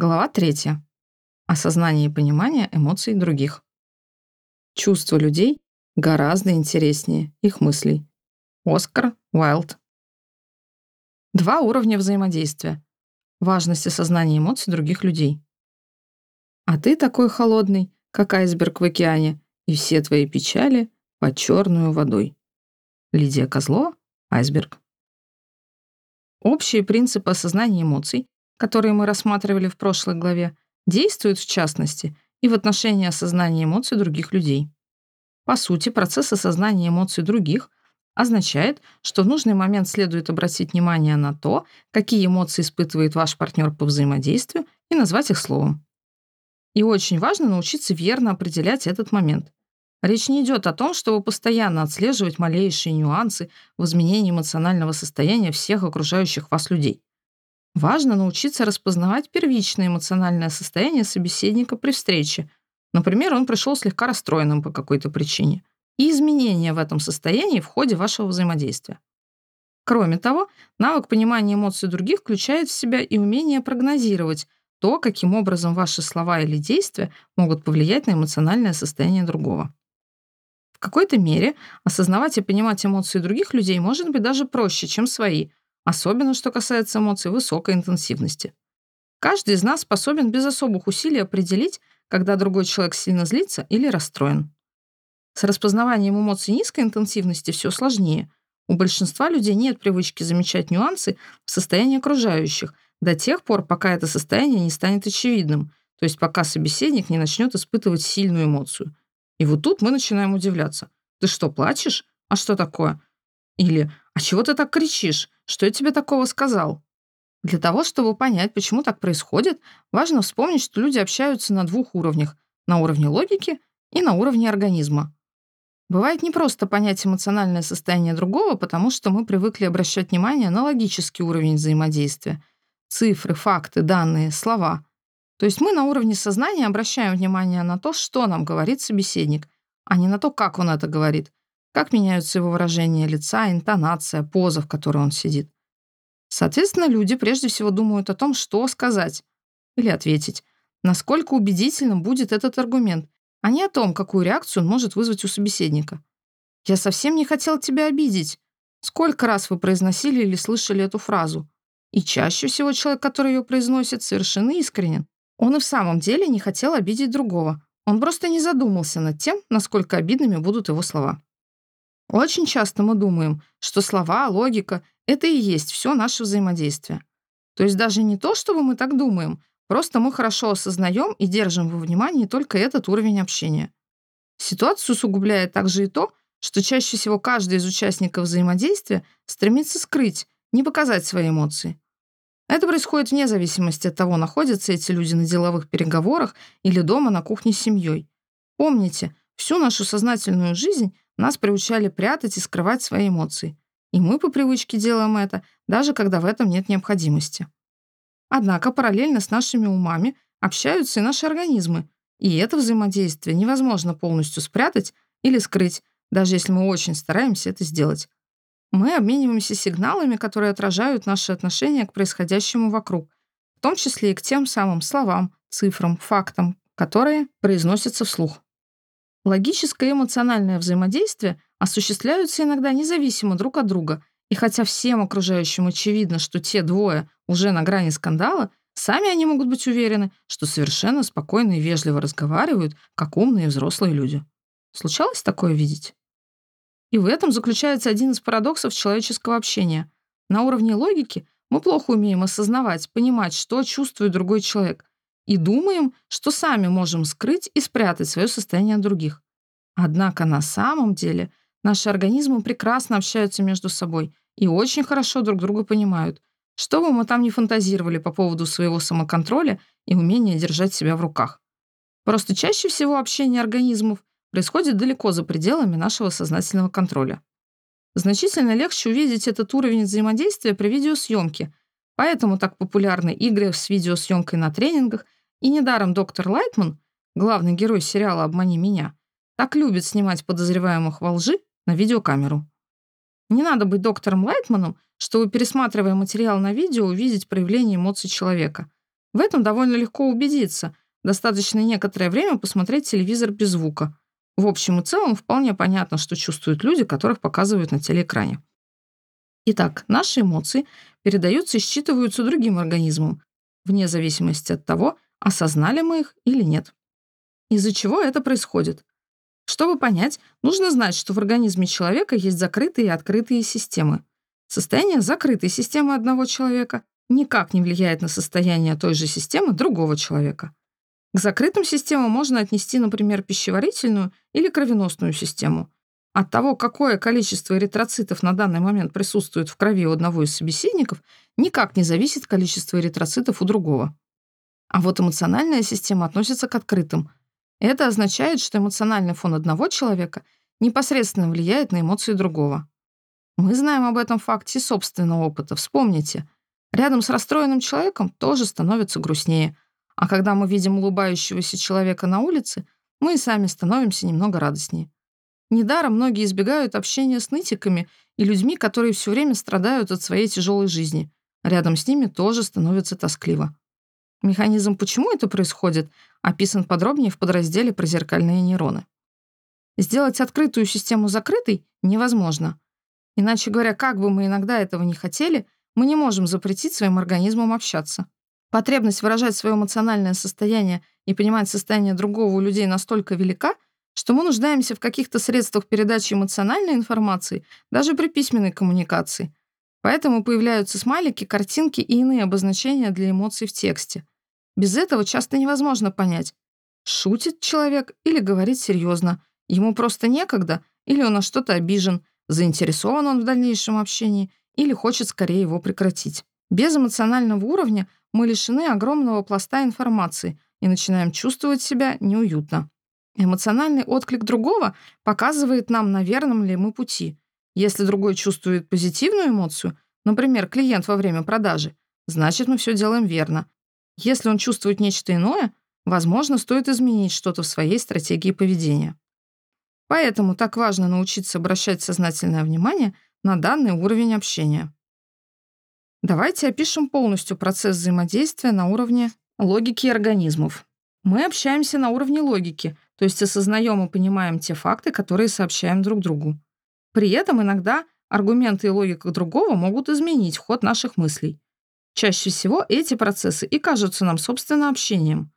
Глава 3. Осознание и понимание эмоций других. Чувства людей гораздо интереснее их мыслей. Оскар Уайлд. Два уровня взаимодействия. Важность осознания эмоций других людей. А ты такой холодный, как айсберг в океане, и все твои печали под черную водой. Лидия Козлова, айсберг. Общие принципы осознания эмоций которые мы рассматривали в прошлой главе, действуют в частности и в отношении осознания эмоций других людей. По сути, процесс осознания эмоций других означает, что в нужный момент следует обратить внимание на то, какие эмоции испытывает ваш партнер по взаимодействию, и назвать их словом. И очень важно научиться верно определять этот момент. Речь не идет о том, чтобы постоянно отслеживать малейшие нюансы в изменении эмоционального состояния всех окружающих вас людей. Важно научиться распознавать первичное эмоциональное состояние собеседника при встрече. Например, он пришел слегка расстроенным по какой-то причине. И изменения в этом состоянии в ходе вашего взаимодействия. Кроме того, навык понимания эмоций других включает в себя и умение прогнозировать то, каким образом ваши слова или действия могут повлиять на эмоциональное состояние другого. В какой-то мере осознавать и понимать эмоции других людей может быть даже проще, чем свои, особенно что касается эмоций высокой интенсивности. Каждый из нас способен без особых усилий определить, когда другой человек сильно злится или расстроен. С распознаванием эмоций низкой интенсивности все сложнее. У большинства людей нет привычки замечать нюансы в состоянии окружающих до тех пор, пока это состояние не станет очевидным, то есть пока собеседник не начнет испытывать сильную эмоцию. И вот тут мы начинаем удивляться. «Ты что, плачешь? А что такое?» Или «А чего ты так кричишь? Что я тебе такого сказал?» Для того, чтобы понять, почему так происходит, важно вспомнить, что люди общаются на двух уровнях — на уровне логики и на уровне организма. Бывает непросто понять эмоциональное состояние другого, потому что мы привыкли обращать внимание на логический уровень взаимодействия. Цифры, факты, данные, слова. То есть мы на уровне сознания обращаем внимание на то, что нам говорит собеседник, а не на то, как он это говорит, как меняются его выражения лица, интонация, поза, в которой он сидит. Соответственно, люди прежде всего думают о том, что сказать или ответить, насколько убедительным будет этот аргумент, а не о том, какую реакцию он может вызвать у собеседника. «Я совсем не хотел тебя обидеть». Сколько раз вы произносили или слышали эту фразу? И чаще всего человек, который ее произносит, совершенно искренен. Он и в самом деле не хотел обидеть другого. Он просто не задумался над тем, насколько обидными будут его слова. Очень часто мы думаем, что слова, логика — это и есть все наше взаимодействие. То есть даже не то, чтобы мы так думаем, просто мы хорошо осознаем и держим во внимании только этот уровень общения. Ситуацию усугубляет также и то, что чаще всего каждый из участников взаимодействия стремится скрыть, не показать свои эмоции. Это происходит вне зависимости от того, находятся эти люди на деловых переговорах или дома на кухне с семьей. Помните, всю нашу сознательную жизнь нас приучали прятать и скрывать свои эмоции. И мы по привычке делаем это, даже когда в этом нет необходимости. Однако параллельно с нашими умами общаются и наши организмы, и это взаимодействие невозможно полностью спрятать или скрыть, даже если мы очень стараемся это сделать. Мы обмениваемся сигналами, которые отражают наши отношения к происходящему вокруг, в том числе и к тем самым словам, цифрам, фактам, которые произносятся вслух. Логическое и эмоциональное взаимодействие осуществляются иногда независимо друг от друга, и хотя всем окружающим очевидно, что те двое уже на грани скандала, сами они могут быть уверены, что совершенно спокойно и вежливо разговаривают, как умные взрослые люди. Случалось такое видеть? И в этом заключается один из парадоксов человеческого общения. На уровне логики мы плохо умеем осознавать, понимать, что чувствует другой человек, и думаем, что сами можем скрыть и спрятать свое состояние от других. Однако на самом деле наши организмы прекрасно общаются между собой и очень хорошо друг друга понимают, что бы мы там ни фантазировали по поводу своего самоконтроля и умения держать себя в руках. Просто чаще всего общение организмов происходит далеко за пределами нашего сознательного контроля. Значительно легче увидеть этот уровень взаимодействия при видеосъемке, поэтому так популярны игры с видеосъемкой на тренингах – и недаром доктор Лайтман, главный герой сериала «Обмани меня», так любит снимать подозреваемых во лжи на видеокамеру. Не надо быть доктором Лайтманом, чтобы, пересматривая материал на видео, увидеть проявление эмоций человека. В этом довольно легко убедиться. Достаточно некоторое время посмотреть телевизор без звука. В общем и целом вполне понятно, что чувствуют люди, которых показывают на телеэкране. Итак, наши эмоции передаются и считываются другим организмом, вне зависимости от того, осознали мы их или нет. Из-за чего это происходит? Чтобы понять, нужно знать, что в организме человека есть закрытые и открытые системы. Состояние закрытой системы одного человека никак не влияет на состояние той же системы другого человека. К закрытым системам можно отнести, например, пищеварительную или кровеносную систему. От того, какое количество эритроцитов на данный момент присутствует в крови у одного из собеседников, никак не зависит количество эритроцитов у другого. А вот эмоциональная система относится к открытым. Это означает, что эмоциональный фон одного человека непосредственно влияет на эмоции другого. Мы знаем об этом факте собственного опыта. Вспомните, рядом с расстроенным человеком тоже становится грустнее. А когда мы видим улыбающегося человека на улице, мы и сами становимся немного радостнее. Недаром многие избегают общения с нытиками и людьми, которые все время страдают от своей тяжелой жизни. Рядом с ними тоже становится тоскливо. Механизм, почему это происходит, описан подробнее в подразделе про зеркальные нейроны. Сделать открытую систему закрытой невозможно. Иначе говоря, как бы мы иногда этого не хотели, мы не можем запретить своим организмам общаться. Потребность выражать свое эмоциональное состояние и понимать состояние другого у людей настолько велика, что мы нуждаемся в каких-то средствах передачи эмоциональной информации даже при письменной коммуникации, Поэтому появляются смайлики, картинки и иные обозначения для эмоций в тексте. Без этого часто невозможно понять, шутит человек или говорит серьезно, ему просто некогда, или он на что-то обижен, заинтересован он в дальнейшем общении или хочет скорее его прекратить. Без эмоционального уровня мы лишены огромного пласта информации и начинаем чувствовать себя неуютно. Эмоциональный отклик другого показывает нам, на верном ли мы пути — если другой чувствует позитивную эмоцию, например, клиент во время продажи, значит, мы все делаем верно. Если он чувствует нечто иное, возможно, стоит изменить что-то в своей стратегии поведения. Поэтому так важно научиться обращать сознательное внимание на данный уровень общения. Давайте опишем полностью процесс взаимодействия на уровне логики организмов. Мы общаемся на уровне логики, то есть осознаем и понимаем те факты, которые сообщаем друг другу. При этом иногда аргументы и логика другого могут изменить ход наших мыслей. Чаще всего эти процессы и кажутся нам, собственно, общением.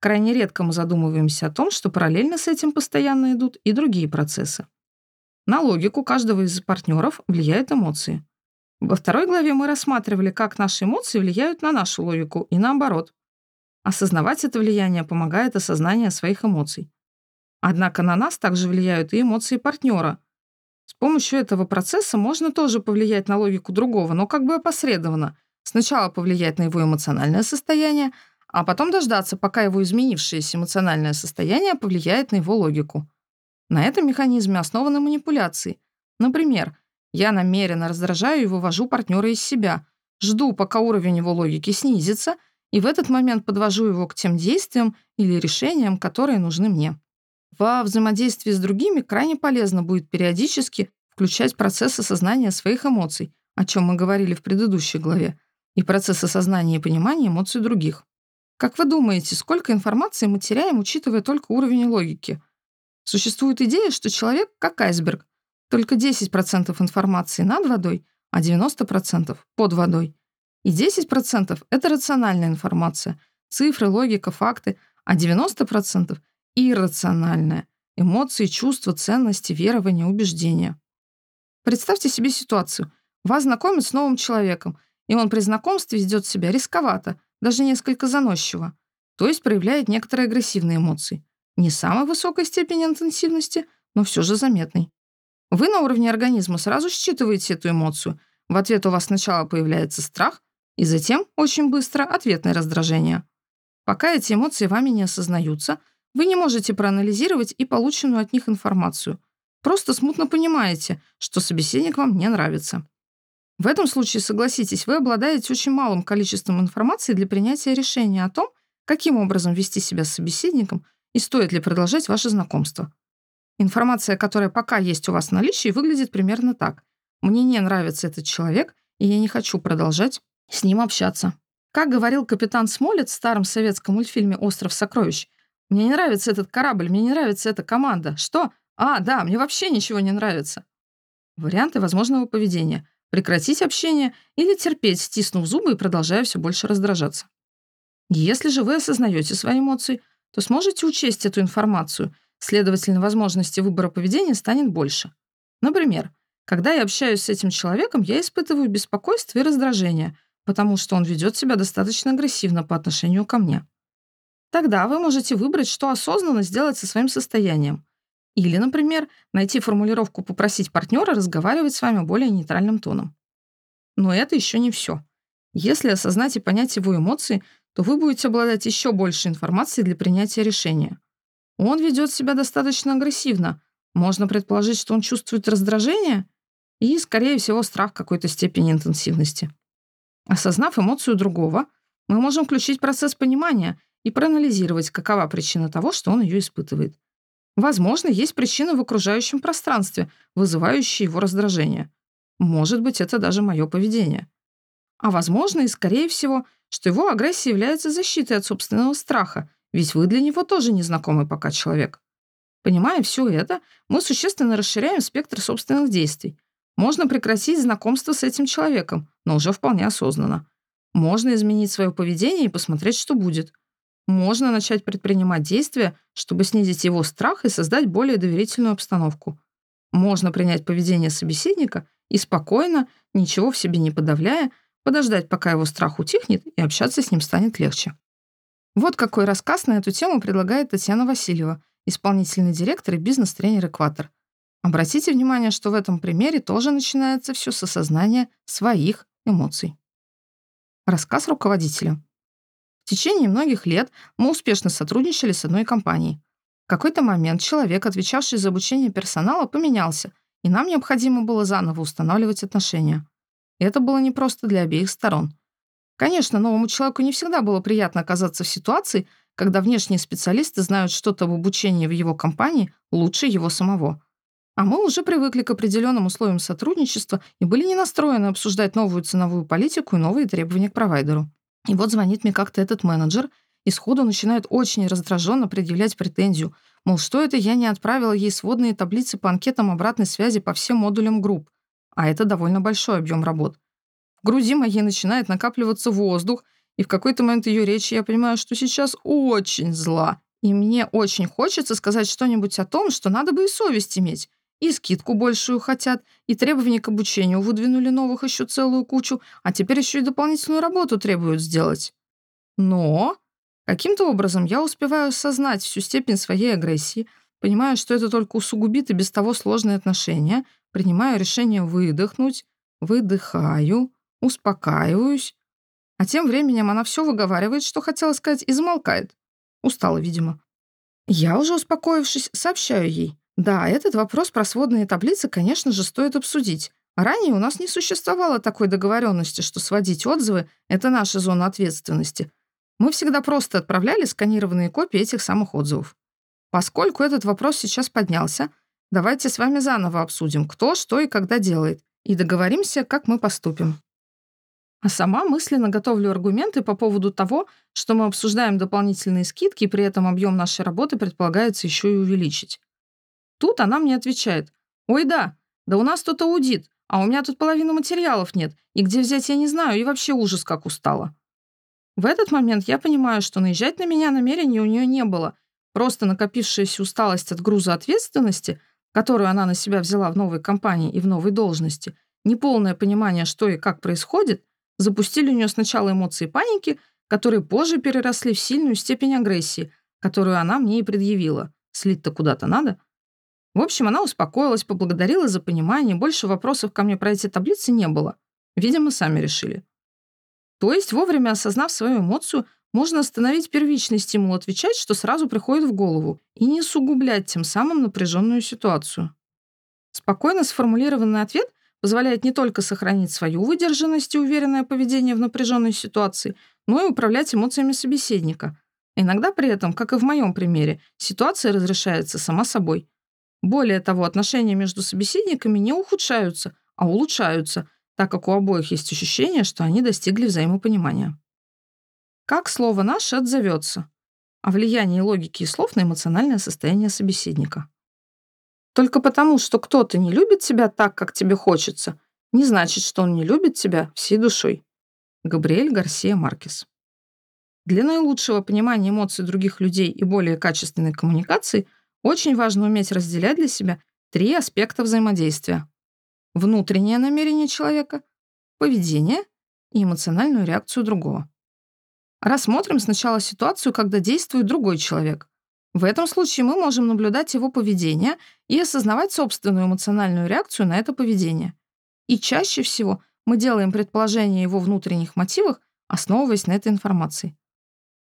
Крайне редко мы задумываемся о том, что параллельно с этим постоянно идут и другие процессы. На логику каждого из партнеров влияют эмоции. Во второй главе мы рассматривали, как наши эмоции влияют на нашу логику и наоборот. Осознавать это влияние помогает осознание своих эмоций. Однако на нас также влияют и эмоции партнера, помощью этого процесса можно тоже повлиять на логику другого, но как бы опосредованно. Сначала повлиять на его эмоциональное состояние, а потом дождаться, пока его изменившееся эмоциональное состояние повлияет на его логику. На этом механизме основаны манипуляции. Например, я намеренно раздражаю и вывожу партнера из себя, жду, пока уровень его логики снизится, и в этот момент подвожу его к тем действиям или решениям, которые нужны мне. Во взаимодействии с другими крайне полезно будет периодически включать процесс осознания своих эмоций, о чем мы говорили в предыдущей главе, и процесс осознания и понимания эмоций других. Как вы думаете, сколько информации мы теряем, учитывая только уровень логики? Существует идея, что человек как айсберг. Только 10% информации над водой, а 90% под водой. И 10% — это рациональная информация, цифры, логика, факты, а 90% иррациональное. Эмоции, чувства, ценности, верования, убеждения. Представьте себе ситуацию. Вас знакомят с новым человеком, и он при знакомстве ведет себя рисковато, даже несколько заносчиво, то есть проявляет некоторые агрессивные эмоции. Не самой высокой степени интенсивности, но все же заметной. Вы на уровне организма сразу считываете эту эмоцию. В ответ у вас сначала появляется страх, и затем, очень быстро, ответное раздражение. Пока эти эмоции вами не осознаются – вы не можете проанализировать и полученную от них информацию. Просто смутно понимаете, что собеседник вам не нравится. В этом случае, согласитесь, вы обладаете очень малым количеством информации для принятия решения о том, каким образом вести себя с собеседником и стоит ли продолжать ваше знакомство. Информация, которая пока есть у вас в наличии, выглядит примерно так. Мне не нравится этот человек, и я не хочу продолжать с ним общаться. Как говорил капитан Смолет в старом советском мультфильме «Остров сокровищ», «Мне не нравится этот корабль, мне не нравится эта команда. Что? А, да, мне вообще ничего не нравится». Варианты возможного поведения – прекратить общение или терпеть, стиснув зубы и продолжая все больше раздражаться. Если же вы осознаете свои эмоции, то сможете учесть эту информацию, следовательно, возможности выбора поведения станет больше. Например, когда я общаюсь с этим человеком, я испытываю беспокойство и раздражение, потому что он ведет себя достаточно агрессивно по отношению ко мне. Тогда вы можете выбрать, что осознанно сделать со своим состоянием. Или, например, найти формулировку попросить партнера разговаривать с вами более нейтральным тоном. Но это еще не все. Если осознать и понять его эмоции, то вы будете обладать еще больше информации для принятия решения. Он ведет себя достаточно агрессивно. Можно предположить, что он чувствует раздражение и, скорее всего, страх какой-то степени интенсивности. Осознав эмоцию другого, мы можем включить процесс понимания и проанализировать, какова причина того, что он ее испытывает. Возможно, есть причины в окружающем пространстве, вызывающие его раздражение. Может быть, это даже мое поведение. А возможно, и скорее всего, что его агрессия является защитой от собственного страха, ведь вы для него тоже незнакомый пока человек. Понимая все это, мы существенно расширяем спектр собственных действий. Можно прекратить знакомство с этим человеком, но уже вполне осознанно. Можно изменить свое поведение и посмотреть, что будет. Можно начать предпринимать действия, чтобы снизить его страх и создать более доверительную обстановку. Можно принять поведение собеседника и спокойно, ничего в себе не подавляя, подождать, пока его страх утихнет, и общаться с ним станет легче. Вот какой рассказ на эту тему предлагает Татьяна Васильева, исполнительный директор и бизнес-тренер «Экватор». Обратите внимание, что в этом примере тоже начинается все с осознания своих эмоций. Рассказ руководителя. Течение многих лет мы успешно сотрудничали с одной компанией. В какой-то момент человек, отвечавший за обучение персонала, поменялся, и нам необходимо было заново устанавливать отношения. И это было непросто для обеих сторон. Конечно, новому человеку не всегда было приятно оказаться в ситуации, когда внешние специалисты знают что-то об обучении в его компании лучше его самого. А мы уже привыкли к определенным условиям сотрудничества и были не настроены обсуждать новую ценовую политику и новые требования к провайдеру. И вот звонит мне как-то этот менеджер и сходу начинает очень раздраженно предъявлять претензию, мол, что это я не отправила ей сводные таблицы по анкетам обратной связи по всем модулям групп, а это довольно большой объем работ. В груди моей начинает накапливаться воздух, и в какой-то момент ее речи я понимаю, что сейчас очень зла, и мне очень хочется сказать что-нибудь о том, что надо бы и совесть иметь, и скидку большую хотят, и требования к обучению выдвинули новых еще целую кучу, а теперь еще и дополнительную работу требуют сделать. Но каким-то образом я успеваю осознать всю степень своей агрессии, понимаю, что это только усугубит и без того сложные отношения, принимаю решение выдохнуть, выдыхаю, успокаиваюсь, а тем временем она все выговаривает, что хотела сказать, и замолкает. Устала, видимо. Я уже успокоившись, сообщаю ей. Да, этот вопрос про сводные таблицы, конечно же, стоит обсудить. Ранее у нас не существовало такой договоренности, что сводить отзывы — это наша зона ответственности. Мы всегда просто отправляли сканированные копии этих самых отзывов. Поскольку этот вопрос сейчас поднялся, давайте с вами заново обсудим, кто, что и когда делает, и договоримся, как мы поступим. А сама мысленно готовлю аргументы по поводу того, что мы обсуждаем дополнительные скидки, и при этом объем нашей работы предполагается еще и увеличить. Тут она мне отвечает. «Ой, да, да у нас тут аудит, а у меня тут половины материалов нет, и где взять я не знаю, и вообще ужас как устала». В этот момент я понимаю, что наезжать на меня намерений у нее не было. Просто накопившаяся усталость от груза ответственности, которую она на себя взяла в новой компании и в новой должности, неполное понимание, что и как происходит, запустили у нее сначала эмоции паники, которые позже переросли в сильную степень агрессии, которую она мне и предъявила. Слить-то куда-то надо. В общем, она успокоилась, поблагодарила за понимание, больше вопросов ко мне про эти таблицы не было. Видимо, сами решили. То есть, вовремя осознав свою эмоцию, можно остановить первичный стимул отвечать, что сразу приходит в голову, и не усугублять тем самым напряженную ситуацию. Спокойно сформулированный ответ позволяет не только сохранить свою выдержанность и уверенное поведение в напряженной ситуации, но и управлять эмоциями собеседника. Иногда при этом, как и в моем примере, ситуация разрешается сама собой. Более того, отношения между собеседниками не ухудшаются, а улучшаются, так как у обоих есть ощущение, что они достигли взаимопонимания. Как слово «наше» отзовется? О влиянии логики и слов на эмоциональное состояние собеседника. Только потому, что кто-то не любит тебя так, как тебе хочется, не значит, что он не любит тебя всей душой. Габриэль Гарсия Маркес. Для наилучшего понимания эмоций других людей и более качественной коммуникации очень важно уметь разделять для себя три аспекта взаимодействия. Внутреннее намерение человека, поведение и эмоциональную реакцию другого. Рассмотрим сначала ситуацию, когда действует другой человек. В этом случае мы можем наблюдать его поведение и осознавать собственную эмоциональную реакцию на это поведение. И чаще всего мы делаем предположение о его внутренних мотивах, основываясь на этой информации.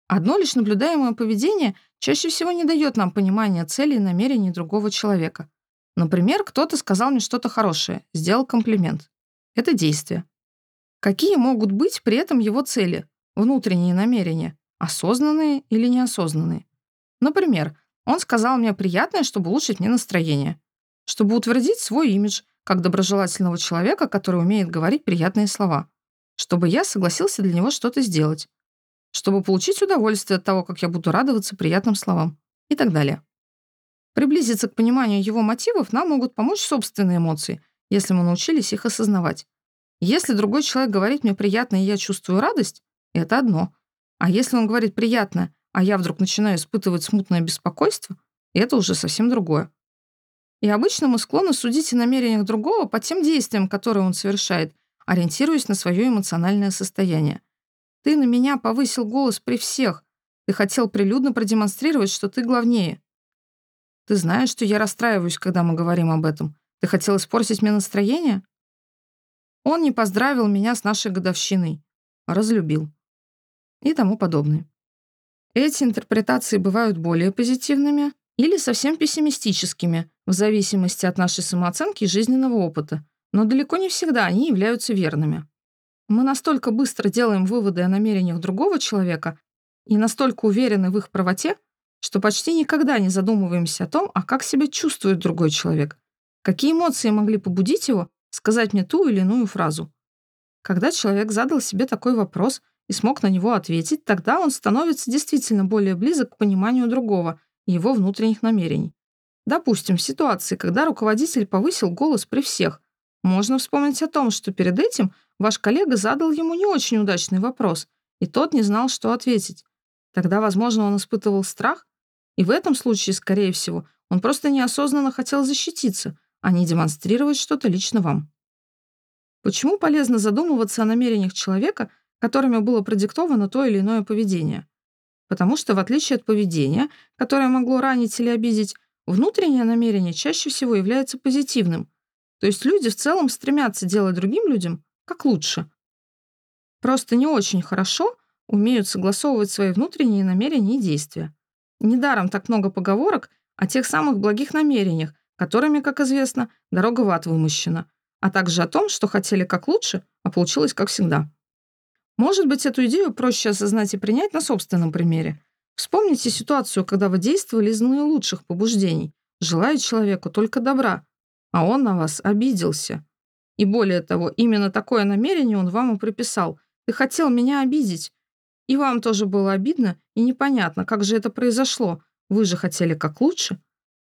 Одно лишь наблюдаемое поведение чаще всего не дает нам понимания цели и намерений другого человека. Например, кто-то сказал мне что-то хорошее, сделал комплимент. Это действие. Какие могут быть при этом его цели, внутренние намерения, осознанные или неосознанные? Например, он сказал мне приятное, чтобы улучшить мне настроение, чтобы утвердить свой имидж как доброжелательного человека, который умеет говорить приятные слова, чтобы я согласился для него что-то сделать, чтобы получить удовольствие от того, как я буду радоваться приятным словам и так далее. Приблизиться к пониманию его мотивов нам могут помочь собственные эмоции, если мы научились их осознавать. Если другой человек говорит мне приятно, и я чувствую радость, это одно. А если он говорит приятно, а я вдруг начинаю испытывать смутное беспокойство, это уже совсем другое. И обычно мы склонны судить о намерениях другого по тем действиям, которые он совершает, ориентируясь на свое эмоциональное состояние. Ты на меня повысил голос при всех. Ты хотел прилюдно продемонстрировать, что ты главнее. Ты знаешь, что я расстраиваюсь, когда мы говорим об этом. Ты хотел испортить мне настроение? Он не поздравил меня с нашей годовщиной, разлюбил. И тому подобное. Эти интерпретации бывают более позитивными или совсем пессимистическими, в зависимости от нашей самооценки и жизненного опыта, но далеко не всегда они являются верными. Мы настолько быстро делаем выводы о намерениях другого человека и настолько уверены в их правоте, что почти никогда не задумываемся о том, а как себя чувствует другой человек, какие эмоции могли побудить его сказать мне ту или иную фразу. Когда человек задал себе такой вопрос и смог на него ответить, тогда он становится действительно более близок к пониманию другого и его внутренних намерений. Допустим, в ситуации, когда руководитель повысил голос при всех, можно вспомнить о том, что перед этим ваш коллега задал ему не очень удачный вопрос, и тот не знал, что ответить. Тогда, возможно, он испытывал страх, и в этом случае, скорее всего, он просто неосознанно хотел защититься, а не демонстрировать что-то лично вам. Почему полезно задумываться о намерениях человека, которыми было продиктовано то или иное поведение? Потому что, в отличие от поведения, которое могло ранить или обидеть, внутреннее намерение чаще всего является позитивным, то есть люди в целом стремятся делать другим людям как лучше. Просто не очень хорошо умеют согласовывать свои внутренние намерения и действия. Недаром так много поговорок о тех самых благих намерениях, которыми, как известно, дорога в ад вымощена, а также о том, что хотели как лучше, а получилось как всегда. Может быть, эту идею проще осознать и принять на собственном примере. Вспомните ситуацию, когда вы действовали из наилучших побуждений, желая человеку только добра, а он на вас обиделся. И более того, именно такое намерение он вам и приписал. Ты хотел меня обидеть. И вам тоже было обидно и непонятно, как же это произошло. Вы же хотели как лучше.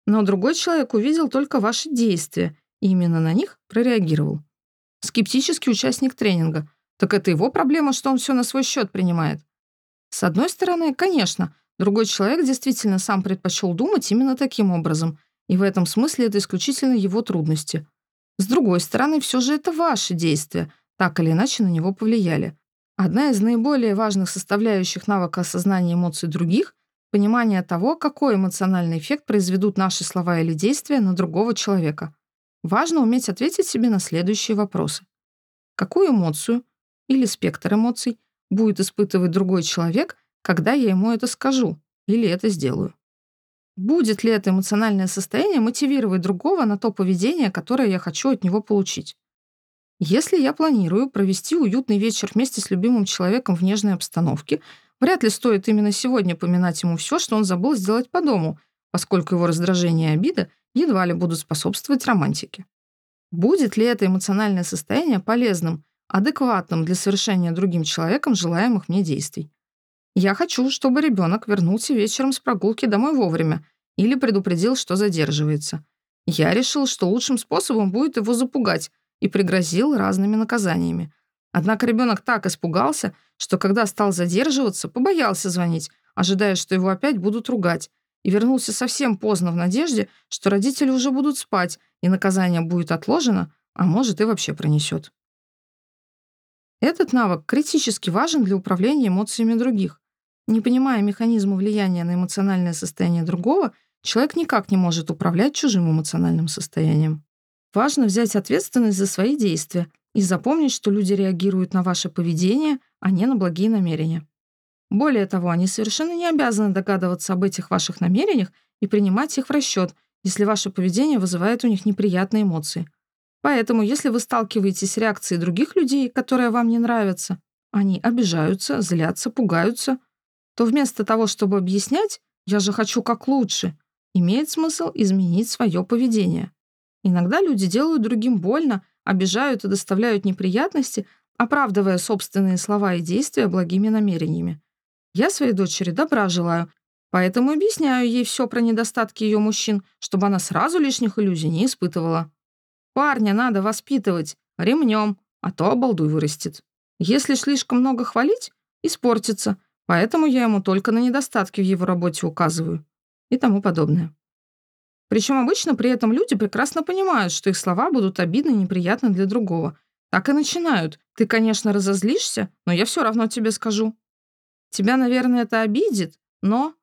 Но другой человек увидел только ваши действия и именно на них прореагировал. Скептический участник тренинга. Так это его проблема, что он все на свой счет принимает. С одной стороны, конечно, другой человек действительно сам предпочел думать именно таким образом – и в этом смысле это исключительно его трудности. С другой стороны, все же это ваши действия, так или иначе на него повлияли. Одна из наиболее важных составляющих навыка осознания эмоций других — понимание того, какой эмоциональный эффект произведут наши слова или действия на другого человека. Важно уметь ответить себе на следующие вопросы. Какую эмоцию или спектр эмоций будет испытывать другой человек, когда я ему это скажу или это сделаю? Будет ли это эмоциональное состояние мотивировать другого на то поведение, которое я хочу от него получить? Если я планирую провести уютный вечер вместе с любимым человеком в нежной обстановке, вряд ли стоит именно сегодня поминать ему все, что он забыл сделать по дому, поскольку его раздражение и обида едва ли будут способствовать романтике. Будет ли это эмоциональное состояние полезным, адекватным для совершения другим человеком желаемых мне действий? Я хочу, чтобы ребенок вернулся вечером с прогулки домой вовремя или предупредил, что задерживается. Я решил, что лучшим способом будет его запугать и пригрозил разными наказаниями. Однако ребенок так испугался, что когда стал задерживаться, побоялся звонить, ожидая, что его опять будут ругать, и вернулся совсем поздно в надежде, что родители уже будут спать, и наказание будет отложено, а может и вообще пронесет. Этот навык критически важен для управления эмоциями других. Не понимая механизма влияния на эмоциональное состояние другого, человек никак не может управлять чужим эмоциональным состоянием. Важно взять ответственность за свои действия и запомнить, что люди реагируют на ваше поведение, а не на благие намерения. Более того, они совершенно не обязаны догадываться об этих ваших намерениях и принимать их в расчет, если ваше поведение вызывает у них неприятные эмоции. Поэтому, если вы сталкиваетесь с реакцией других людей, которая вам не нравится, они обижаются, злятся, пугаются, то вместо того, чтобы объяснять «я же хочу как лучше», имеет смысл изменить свое поведение. Иногда люди делают другим больно, обижают и доставляют неприятности, оправдывая собственные слова и действия благими намерениями. Я своей дочери добра желаю, поэтому объясняю ей все про недостатки ее мужчин, чтобы она сразу лишних иллюзий не испытывала. Парня надо воспитывать ремнем, а то обалдуй вырастет. Если слишком много хвалить, испортится, поэтому я ему только на недостатки в его работе указываю и тому подобное. Причем обычно при этом люди прекрасно понимают, что их слова будут обидны и неприятны для другого. Так и начинают. Ты, конечно, разозлишься, но я все равно тебе скажу. Тебя, наверное, это обидит, но...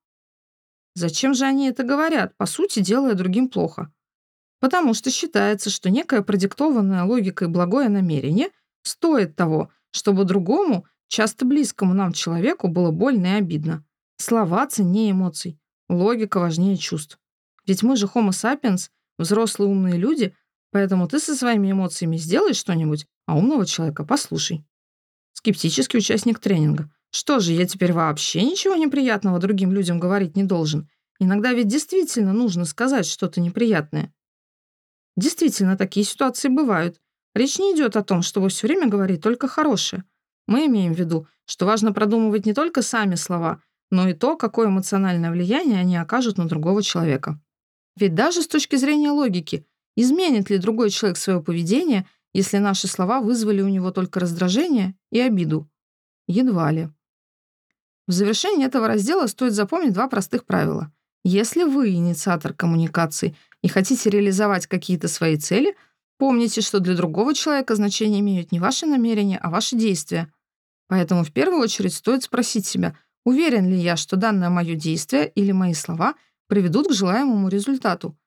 Зачем же они это говорят, по сути, делая другим плохо? Потому что считается, что некое продиктованное логикой благое намерение стоит того, чтобы другому, часто близкому нам человеку, было больно и обидно. Слова ценнее эмоций, логика важнее чувств. Ведь мы же homo sapiens, взрослые умные люди, поэтому ты со своими эмоциями сделай что-нибудь, а умного человека послушай. Скептический участник тренинга. Что же, я теперь вообще ничего неприятного другим людям говорить не должен? Иногда ведь действительно нужно сказать что-то неприятное. Действительно, такие ситуации бывают. Речь не идет о том, чтобы все время говорить только хорошее. Мы имеем в виду, что важно продумывать не только сами слова, но и то, какое эмоциональное влияние они окажут на другого человека. Ведь даже с точки зрения логики, изменит ли другой человек свое поведение, если наши слова вызвали у него только раздражение и обиду? Едва ли. В завершении этого раздела стоит запомнить два простых правила. Если вы инициатор коммуникации и хотите реализовать какие-то свои цели, помните, что для другого человека значение имеют не ваши намерения, а ваши действия. Поэтому в первую очередь стоит спросить себя, уверен ли я, что данное мое действие или мои слова приведут к желаемому результату.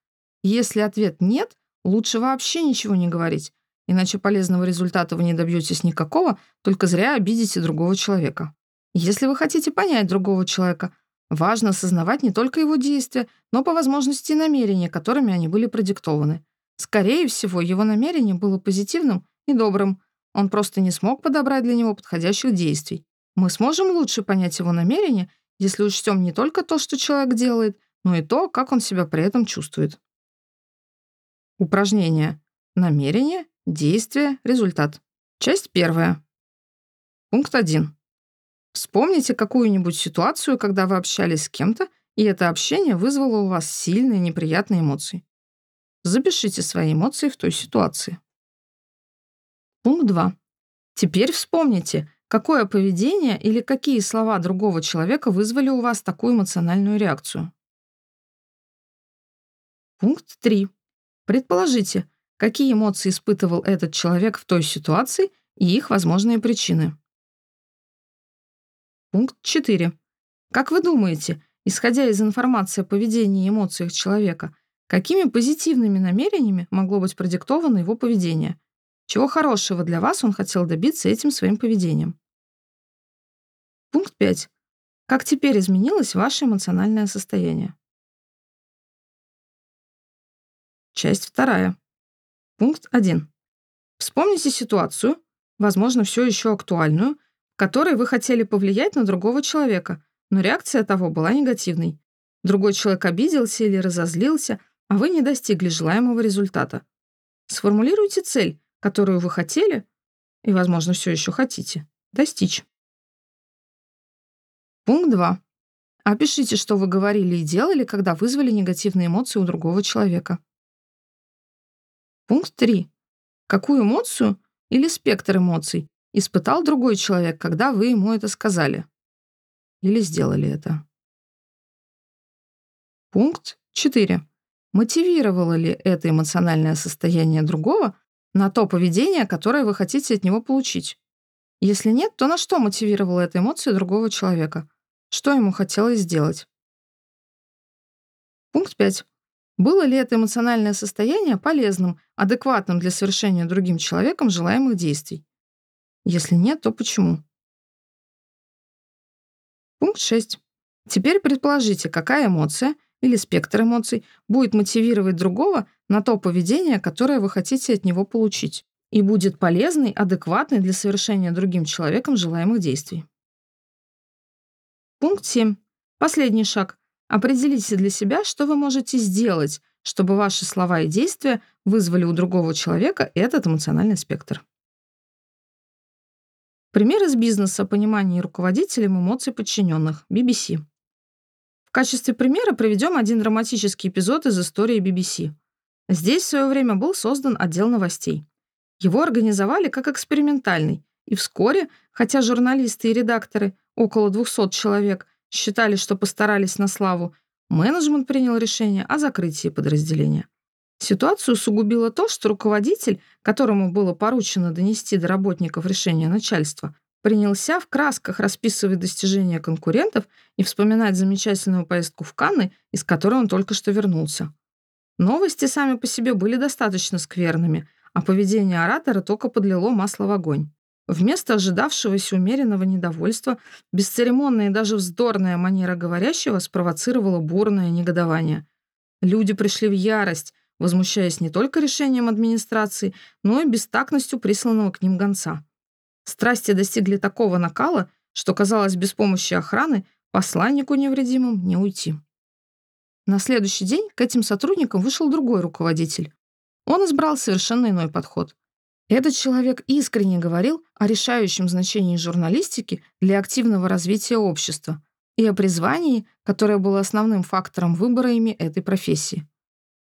Если ответ «нет», лучше вообще ничего не говорить, иначе полезного результата вы не добьетесь никакого, только зря обидите другого человека. Если вы хотите понять другого человека, Важно осознавать не только его действия, но по возможности и намерения, которыми они были продиктованы. Скорее всего, его намерение было позитивным и добрым. Он просто не смог подобрать для него подходящих действий. Мы сможем лучше понять его намерение, если учтем не только то, что человек делает, но и то, как он себя при этом чувствует. Упражнение. Намерение, действие, результат. Часть первая. Пункт 1. Вспомните какую-нибудь ситуацию, когда вы общались с кем-то, и это общение вызвало у вас сильные неприятные эмоции. Запишите свои эмоции в той ситуации. Пункт 2. Теперь вспомните, какое поведение или какие слова другого человека вызвали у вас такую эмоциональную реакцию. Пункт 3. Предположите, какие эмоции испытывал этот человек в той ситуации и их возможные причины. Пункт 4. Как вы думаете, исходя из информации о поведении и эмоциях человека, какими позитивными намерениями могло быть продиктовано его поведение? Чего хорошего для вас он хотел добиться этим своим поведением? Пункт 5. Как теперь изменилось ваше эмоциональное состояние? Часть вторая. Пункт 1. Вспомните ситуацию, возможно, все еще актуальную, которой вы хотели повлиять на другого человека, но реакция того была негативной. Другой человек обиделся или разозлился, а вы не достигли желаемого результата. Сформулируйте цель, которую вы хотели и, возможно, все еще хотите, достичь. Пункт 2. Опишите, что вы говорили и делали, когда вызвали негативные эмоции у другого человека. Пункт 3. Какую эмоцию или спектр эмоций испытал другой человек, когда вы ему это сказали? Или сделали это? Пункт 4. Мотивировало ли это эмоциональное состояние другого на то поведение, которое вы хотите от него получить? Если нет, то на что мотивировала эта эмоция другого человека? Что ему хотелось сделать? Пункт 5. Было ли это эмоциональное состояние полезным, адекватным для совершения другим человеком желаемых действий? Если нет, то почему? Пункт 6. Теперь предположите, какая эмоция или спектр эмоций будет мотивировать другого на то поведение, которое вы хотите от него получить, и будет полезной, адекватной для совершения другим человеком желаемых действий. Пункт 7. Последний шаг. Определите для себя, что вы можете сделать, чтобы ваши слова и действия вызвали у другого человека этот эмоциональный спектр. Пример из бизнеса понимания руководителем эмоций подчиненных. BBC. В качестве примера приведем один драматический эпизод из истории BBC. Здесь в свое время был создан отдел новостей. Его организовали как экспериментальный, и вскоре, хотя журналисты и редакторы около 200 человек, считали, что постарались на славу, менеджмент принял решение о закрытии подразделения. Ситуацию усугубило то, что руководитель, которому было поручено донести до работников решение начальства, принялся в красках расписывать достижения конкурентов и вспоминать замечательную поездку в Канны, из которой он только что вернулся. Новости сами по себе были достаточно скверными, а поведение оратора только подлило масло в огонь. Вместо ожидавшегося умеренного недовольства, бесцеремонная и даже вздорная манера говорящего спровоцировала бурное негодование. Люди пришли в ярость, возмущаясь не только решением администрации, но и бестактностью присланного к ним гонца. Страсти достигли такого накала, что, казалось, без помощи охраны посланнику невредимым не уйти. На следующий день к этим сотрудникам вышел другой руководитель. Он избрал совершенно иной подход. Этот человек искренне говорил о решающем значении журналистики для активного развития общества и о призвании, которое было основным фактором выбора ими этой профессии.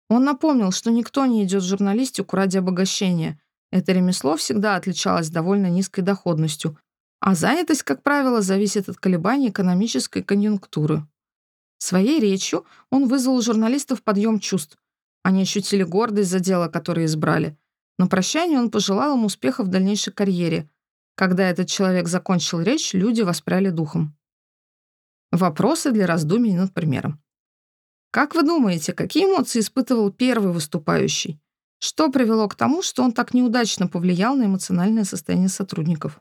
Он напомнил, что никто не идет в журналистику ради обогащения. Это ремесло всегда отличалось довольно низкой доходностью, а занятость, как правило, зависит от колебаний экономической конъюнктуры. Своей речью он вызвал у журналистов подъем чувств. Они ощутили гордость за дело, которое избрали – на прощание он пожелал им успеха в дальнейшей карьере. Когда этот человек закончил речь, люди воспряли духом. Вопросы для раздумий над примером. Как вы думаете, какие эмоции испытывал первый выступающий? Что привело к тому, что он так неудачно повлиял на эмоциональное состояние сотрудников?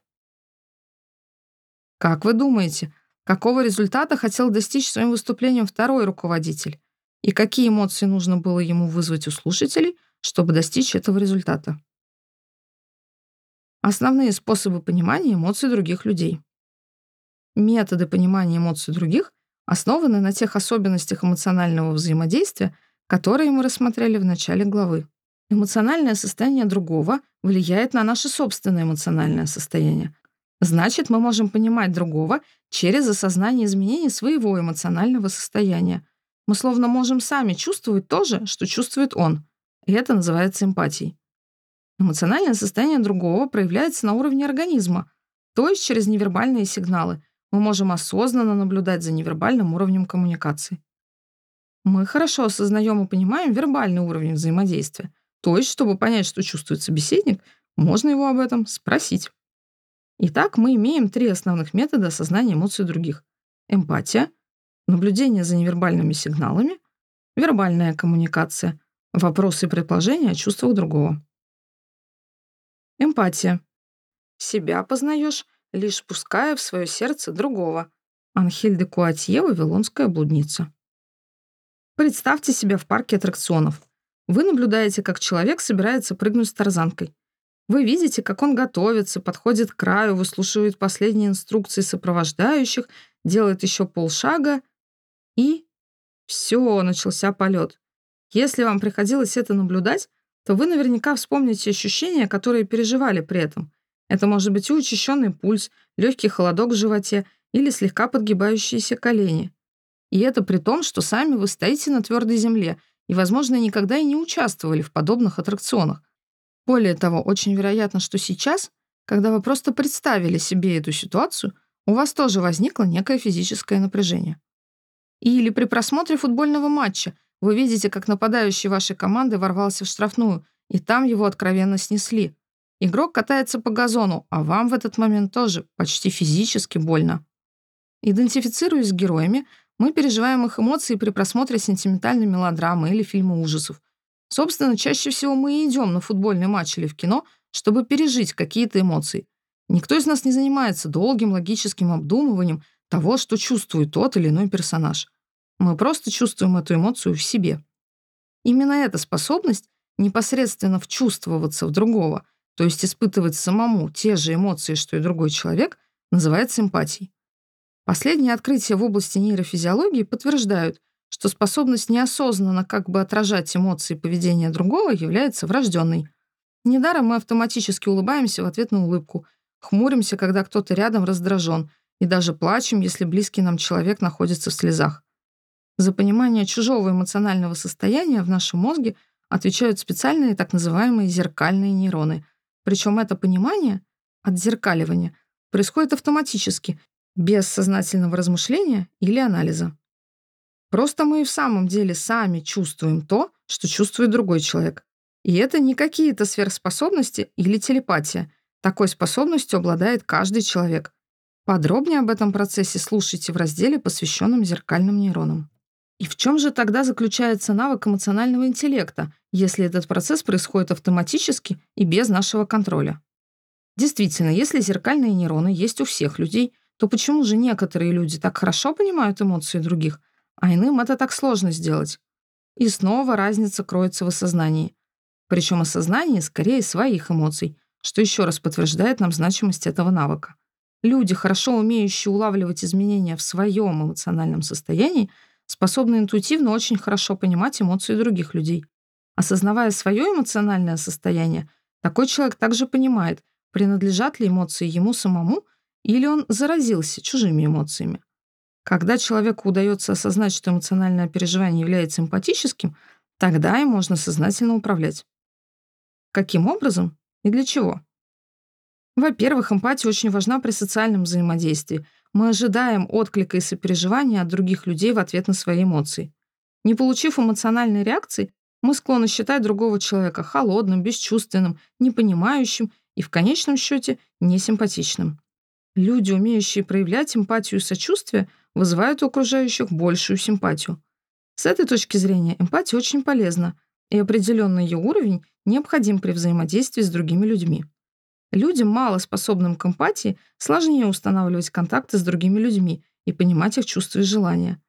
Как вы думаете, какого результата хотел достичь своим выступлением второй руководитель? И какие эмоции нужно было ему вызвать у слушателей, чтобы достичь этого результата. Основные способы понимания эмоций других людей. Методы понимания эмоций других основаны на тех особенностях эмоционального взаимодействия, которые мы рассмотрели в начале главы. Эмоциональное состояние другого влияет на наше собственное эмоциональное состояние. Значит, мы можем понимать другого через осознание изменений своего эмоционального состояния. Мы словно можем сами чувствовать то же, что чувствует он. И это называется эмпатией. Эмоциональное состояние другого проявляется на уровне организма, то есть через невербальные сигналы. Мы можем осознанно наблюдать за невербальным уровнем коммуникации. Мы хорошо осознаем и понимаем вербальный уровень взаимодействия. То есть, чтобы понять, что чувствует собеседник, можно его об этом спросить. Итак, мы имеем три основных метода осознания эмоций других. Эмпатия, наблюдение за невербальными сигналами, вербальная коммуникация, Вопросы и предположения о чувствах другого. Эмпатия. Себя познаешь, лишь пуская в свое сердце другого. Анхель де Куатье, Вавилонская блудница. Представьте себя в парке аттракционов. Вы наблюдаете, как человек собирается прыгнуть с тарзанкой. Вы видите, как он готовится, подходит к краю, выслушивает последние инструкции сопровождающих, делает еще полшага, и все, начался полет. Если вам приходилось это наблюдать, то вы наверняка вспомните ощущения, которые переживали при этом. Это может быть учащенный пульс, легкий холодок в животе, или слегка подгибающиеся колени. И это при том, что сами вы стоите на твердой земле и, возможно, никогда и не участвовали в подобных аттракционах. Более того, очень вероятно, что сейчас, когда вы просто представили себе эту ситуацию, у вас тоже возникло некое физическое напряжение. Или при просмотре футбольного матча вы видите, как нападающий вашей команды ворвался в штрафную, и там его откровенно снесли. Игрок катается по газону, а вам в этот момент тоже почти физически больно. Идентифицируясь с героями, мы переживаем их эмоции при просмотре сентиментальной мелодрамы или фильма ужасов. Собственно, чаще всего мы и идем на футбольный матч или в кино, чтобы пережить какие-то эмоции. Никто из нас не занимается долгим логическим обдумыванием того, что чувствует тот или иной персонаж. Мы просто чувствуем эту эмоцию в себе. Именно эта способность непосредственно вчувствоваться в другого, то есть испытывать самому те же эмоции, что и другой человек, называется эмпатией. Последние открытия в области нейрофизиологии подтверждают, что способность неосознанно как бы отражать эмоции и поведение другого является врожденной. Недаром мы автоматически улыбаемся в ответ на улыбку, хмуримся, когда кто-то рядом раздражен, и даже плачем, если близкий нам человек находится в слезах. За понимание чужого эмоционального состояния в нашем мозге отвечают специальные так называемые зеркальные нейроны. Причем это понимание, отзеркаливание, происходит автоматически без сознательного размышления или анализа. Просто мы и в самом деле сами чувствуем то, что чувствует другой человек. И это не какие-то сверхспособности или телепатия. Такой способностью обладает каждый человек. Подробнее об этом процессе слушайте в разделе, посвященном зеркальным нейронам. И в чем же тогда заключается навык эмоционального интеллекта, если этот процесс происходит автоматически и без нашего контроля? Действительно, если зеркальные нейроны есть у всех людей – то почему же некоторые люди так хорошо понимают эмоции других, а иным это так сложно сделать? И снова разница кроется в осознании. Причем осознании скорее своих эмоций, что еще раз подтверждает нам значимость этого навыка. Люди, хорошо умеющие улавливать изменения в своем эмоциональном состоянии, способны интуитивно очень хорошо понимать эмоции других людей. Осознавая свое эмоциональное состояние, такой человек также понимает, принадлежат ли эмоции ему самому – или он заразился чужими эмоциями. Когда человеку удается осознать, что эмоциональное переживание является эмпатическим, тогда им можно сознательно управлять. Каким образом и для чего? Во-первых, эмпатия очень важна при социальном взаимодействии. Мы ожидаем отклика и сопереживания от других людей в ответ на свои эмоции. Не получив эмоциональной реакции, мы склонны считать другого человека холодным, бесчувственным, непонимающим и, в конечном счете, несимпатичным. Люди, умеющие проявлять эмпатию и сочувствие, вызывают у окружающих большую симпатию. С этой точки зрения эмпатия очень полезна, и определенный ее уровень необходим при взаимодействии с другими людьми. Людям, мало способным к эмпатии, сложнее устанавливать контакты с другими людьми и понимать их чувства и желания.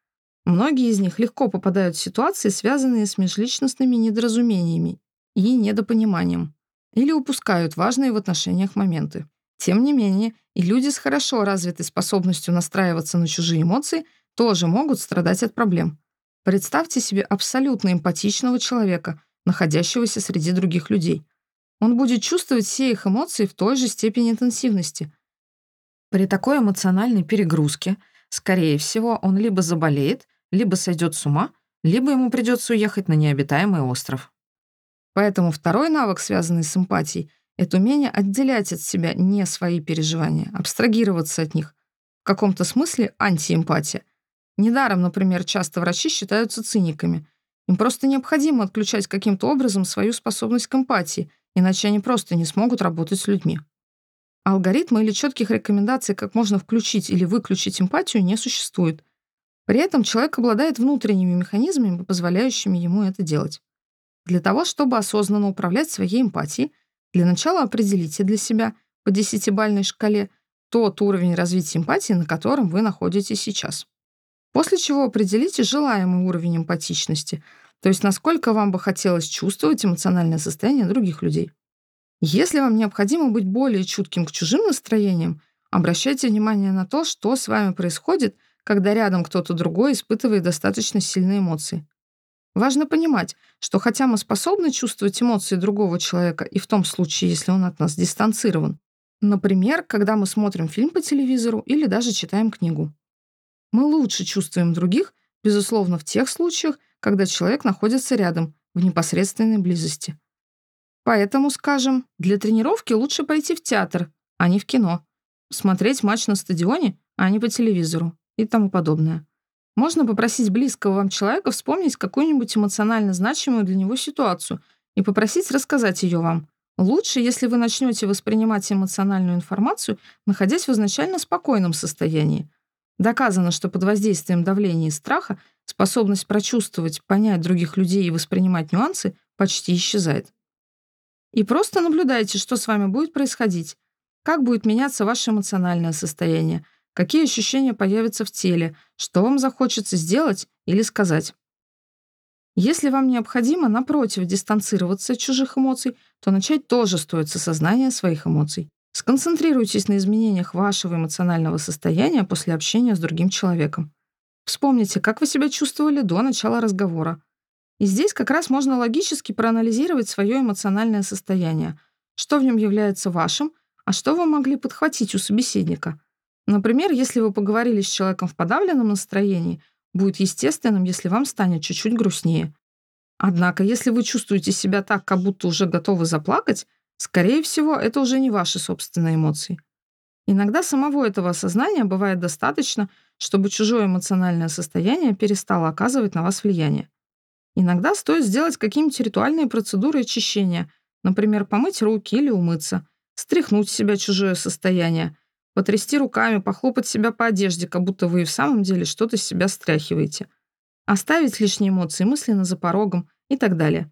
Многие из них легко попадают в ситуации, связанные с межличностными недоразумениями и недопониманием, или упускают важные в отношениях моменты. Тем не менее, и люди с хорошо развитой способностью настраиваться на чужие эмоции тоже могут страдать от проблем. Представьте себе абсолютно эмпатичного человека, находящегося среди других людей. Он будет чувствовать все их эмоции в той же степени интенсивности. При такой эмоциональной перегрузке, скорее всего, он либо заболеет, либо сойдет с ума, либо ему придется уехать на необитаемый остров. Поэтому второй навык, связанный с эмпатией, это умение отделять от себя не свои переживания, абстрагироваться от них. В каком-то смысле антиэмпатия. Недаром, например, часто врачи считаются циниками. Им просто необходимо отключать каким-то образом свою способность к эмпатии, иначе они просто не смогут работать с людьми. Алгоритма или четких рекомендаций, как можно включить или выключить эмпатию, не существует. При этом человек обладает внутренними механизмами, позволяющими ему это делать. Для того, чтобы осознанно управлять своей эмпатией, для начала определите для себя по десятибальной шкале тот уровень развития эмпатии, на котором вы находитесь сейчас. После чего определите желаемый уровень эмпатичности, то есть насколько вам бы хотелось чувствовать эмоциональное состояние других людей. Если вам необходимо быть более чутким к чужим настроениям, обращайте внимание на то, что с вами происходит, когда рядом кто-то другой испытывает достаточно сильные эмоции. Важно понимать, что хотя мы способны чувствовать эмоции другого человека и в том случае, если он от нас дистанцирован, Например, когда мы смотрим фильм по телевизору или даже читаем книгу. Мы лучше чувствуем других, безусловно, в тех случаях, когда человек находится рядом, в непосредственной близости. Поэтому, скажем, для тренировки лучше пойти в театр, а не в кино. Смотреть матч на стадионе, а не по телевизору и тому подобное. Можно попросить близкого вам человека вспомнить какую-нибудь эмоционально значимую для него ситуацию и попросить рассказать ее вам. Лучше, если вы начнете воспринимать эмоциональную информацию, находясь в изначально спокойном состоянии. Доказано, что под воздействием давления и страха способность прочувствовать, понять других людей и воспринимать нюансы почти исчезает. И просто наблюдайте, что с вами будет происходить, как будет меняться ваше эмоциональное состояние, какие ощущения появятся в теле, что вам захочется сделать или сказать. Если вам необходимо, напротив, дистанцироваться от чужих эмоций, то начать тоже стоит с осознания своих эмоций. Сконцентрируйтесь на изменениях вашего эмоционального состояния после общения с другим человеком. Вспомните, как вы себя чувствовали до начала разговора. И здесь как раз можно логически проанализировать свое эмоциональное состояние, что в нем является вашим, а что вы могли подхватить у собеседника. Например, если вы поговорили с человеком в подавленном настроении, будет естественным, если вам станет чуть-чуть грустнее. Однако, если вы чувствуете себя так, как будто уже готовы заплакать, скорее всего, это уже не ваши собственные эмоции. Иногда самого этого осознания бывает достаточно, чтобы чужое эмоциональное состояние перестало оказывать на вас влияние. Иногда стоит сделать какие-нибудь ритуальные процедуры очищения, например, помыть руки или умыться, стряхнуть с себя чужое состояние, потрясти руками, похлопать себя по одежде, как будто вы и в самом деле что-то с себя стряхиваете, оставить лишние эмоции мысленно за порогом и так далее.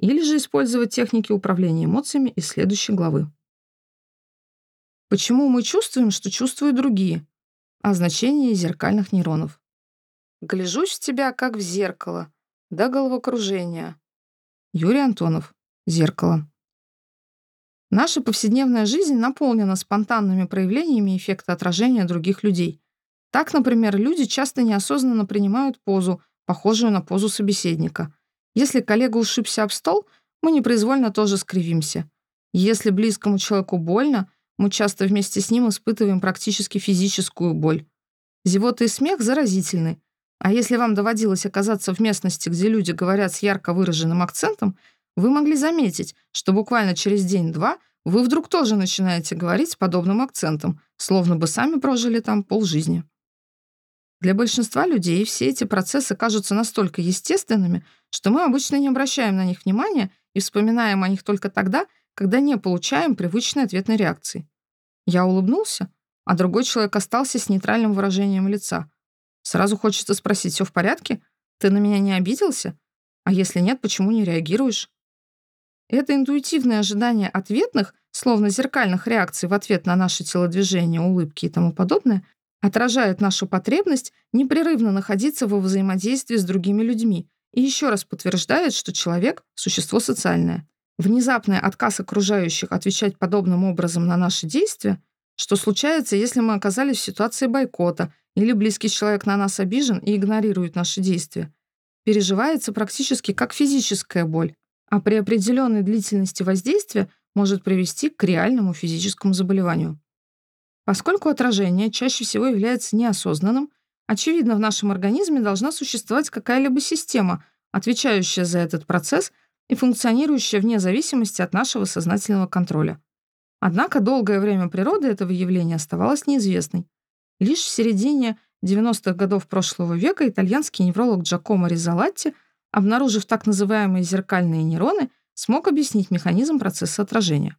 Или же использовать техники управления эмоциями из следующей главы. Почему мы чувствуем, что чувствуют другие? О значении зеркальных нейронов. Гляжусь в тебя, как в зеркало, до головокружения. Юрий Антонов. Зеркало. Наша повседневная жизнь наполнена спонтанными проявлениями эффекта отражения других людей. Так, например, люди часто неосознанно принимают позу, похожую на позу собеседника. Если коллега ушибся об стол, мы непроизвольно тоже скривимся. Если близкому человеку больно, мы часто вместе с ним испытываем практически физическую боль. Зевота и смех заразительны. А если вам доводилось оказаться в местности, где люди говорят с ярко выраженным акцентом, вы могли заметить, что буквально через день-два вы вдруг тоже начинаете говорить с подобным акцентом, словно бы сами прожили там полжизни. Для большинства людей все эти процессы кажутся настолько естественными, что мы обычно не обращаем на них внимания и вспоминаем о них только тогда, когда не получаем привычной ответной реакции. Я улыбнулся, а другой человек остался с нейтральным выражением лица. Сразу хочется спросить, все в порядке? Ты на меня не обиделся? А если нет, почему не реагируешь? Это интуитивное ожидание ответных, словно зеркальных реакций в ответ на наши телодвижения, улыбки и тому подобное, отражает нашу потребность непрерывно находиться во взаимодействии с другими людьми и еще раз подтверждает, что человек — существо социальное. Внезапный отказ окружающих отвечать подобным образом на наши действия, что случается, если мы оказались в ситуации бойкота или близкий человек на нас обижен и игнорирует наши действия, переживается практически как физическая боль, а при определенной длительности воздействия может привести к реальному физическому заболеванию. Поскольку отражение чаще всего является неосознанным, очевидно, в нашем организме должна существовать какая-либо система, отвечающая за этот процесс и функционирующая вне зависимости от нашего сознательного контроля. Однако долгое время природа этого явления оставалась неизвестной. Лишь в середине 90-х годов прошлого века итальянский невролог Джакомо Ризалатти – обнаружив так называемые зеркальные нейроны, смог объяснить механизм процесса отражения.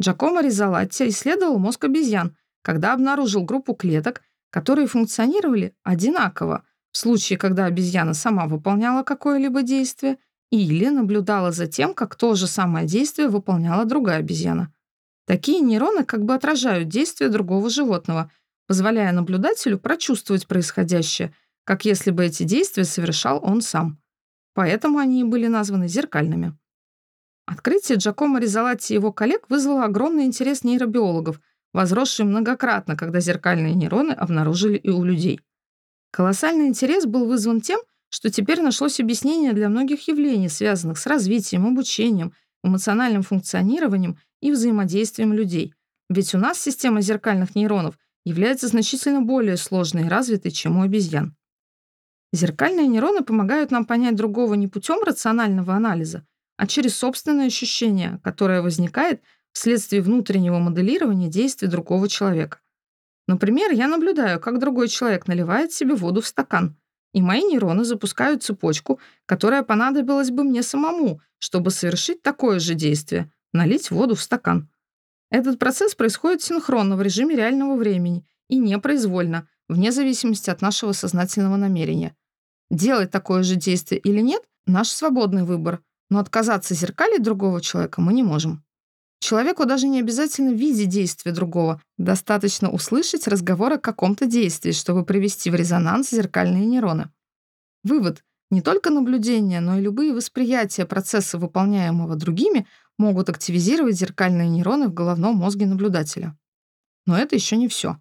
Джакомо Ризалатти исследовал мозг обезьян, когда обнаружил группу клеток, которые функционировали одинаково в случае, когда обезьяна сама выполняла какое-либо действие или наблюдала за тем, как то же самое действие выполняла другая обезьяна. Такие нейроны как бы отражают действия другого животного, позволяя наблюдателю прочувствовать происходящее, как если бы эти действия совершал он сам. Поэтому они и были названы зеркальными. Открытие Джакомо Ризалатти и его коллег вызвало огромный интерес нейробиологов, возросший многократно, когда зеркальные нейроны обнаружили и у людей. Колоссальный интерес был вызван тем, что теперь нашлось объяснение для многих явлений, связанных с развитием, обучением, эмоциональным функционированием и взаимодействием людей, Ведь у нас система зеркальных нейронов является значительно более сложной и развитой, чем у обезьян. Зеркальные нейроны помогают нам понять другого не путем рационального анализа, а через собственное ощущение, которое возникает вследствие внутреннего моделирования действий другого человека. Например, я наблюдаю, как другой человек наливает себе воду в стакан, и мои нейроны запускают цепочку, которая понадобилась бы мне самому, чтобы совершить такое же действие — налить воду в стакан. Этот процесс происходит синхронно в режиме реального времени и непроизвольно, вне зависимости от нашего сознательного намерения. Делать такое же действие или нет — наш свободный выбор, но отказаться зеркалить другого человека мы не можем. Человеку даже не обязательно видеть действия другого, достаточно услышать разговор о каком-то действии, чтобы привести в резонанс зеркальные нейроны. Вывод. Не только наблюдение, но и любые восприятия процесса, выполняемого другими, могут активизировать зеркальные нейроны в головном мозге наблюдателя. Но это еще не все.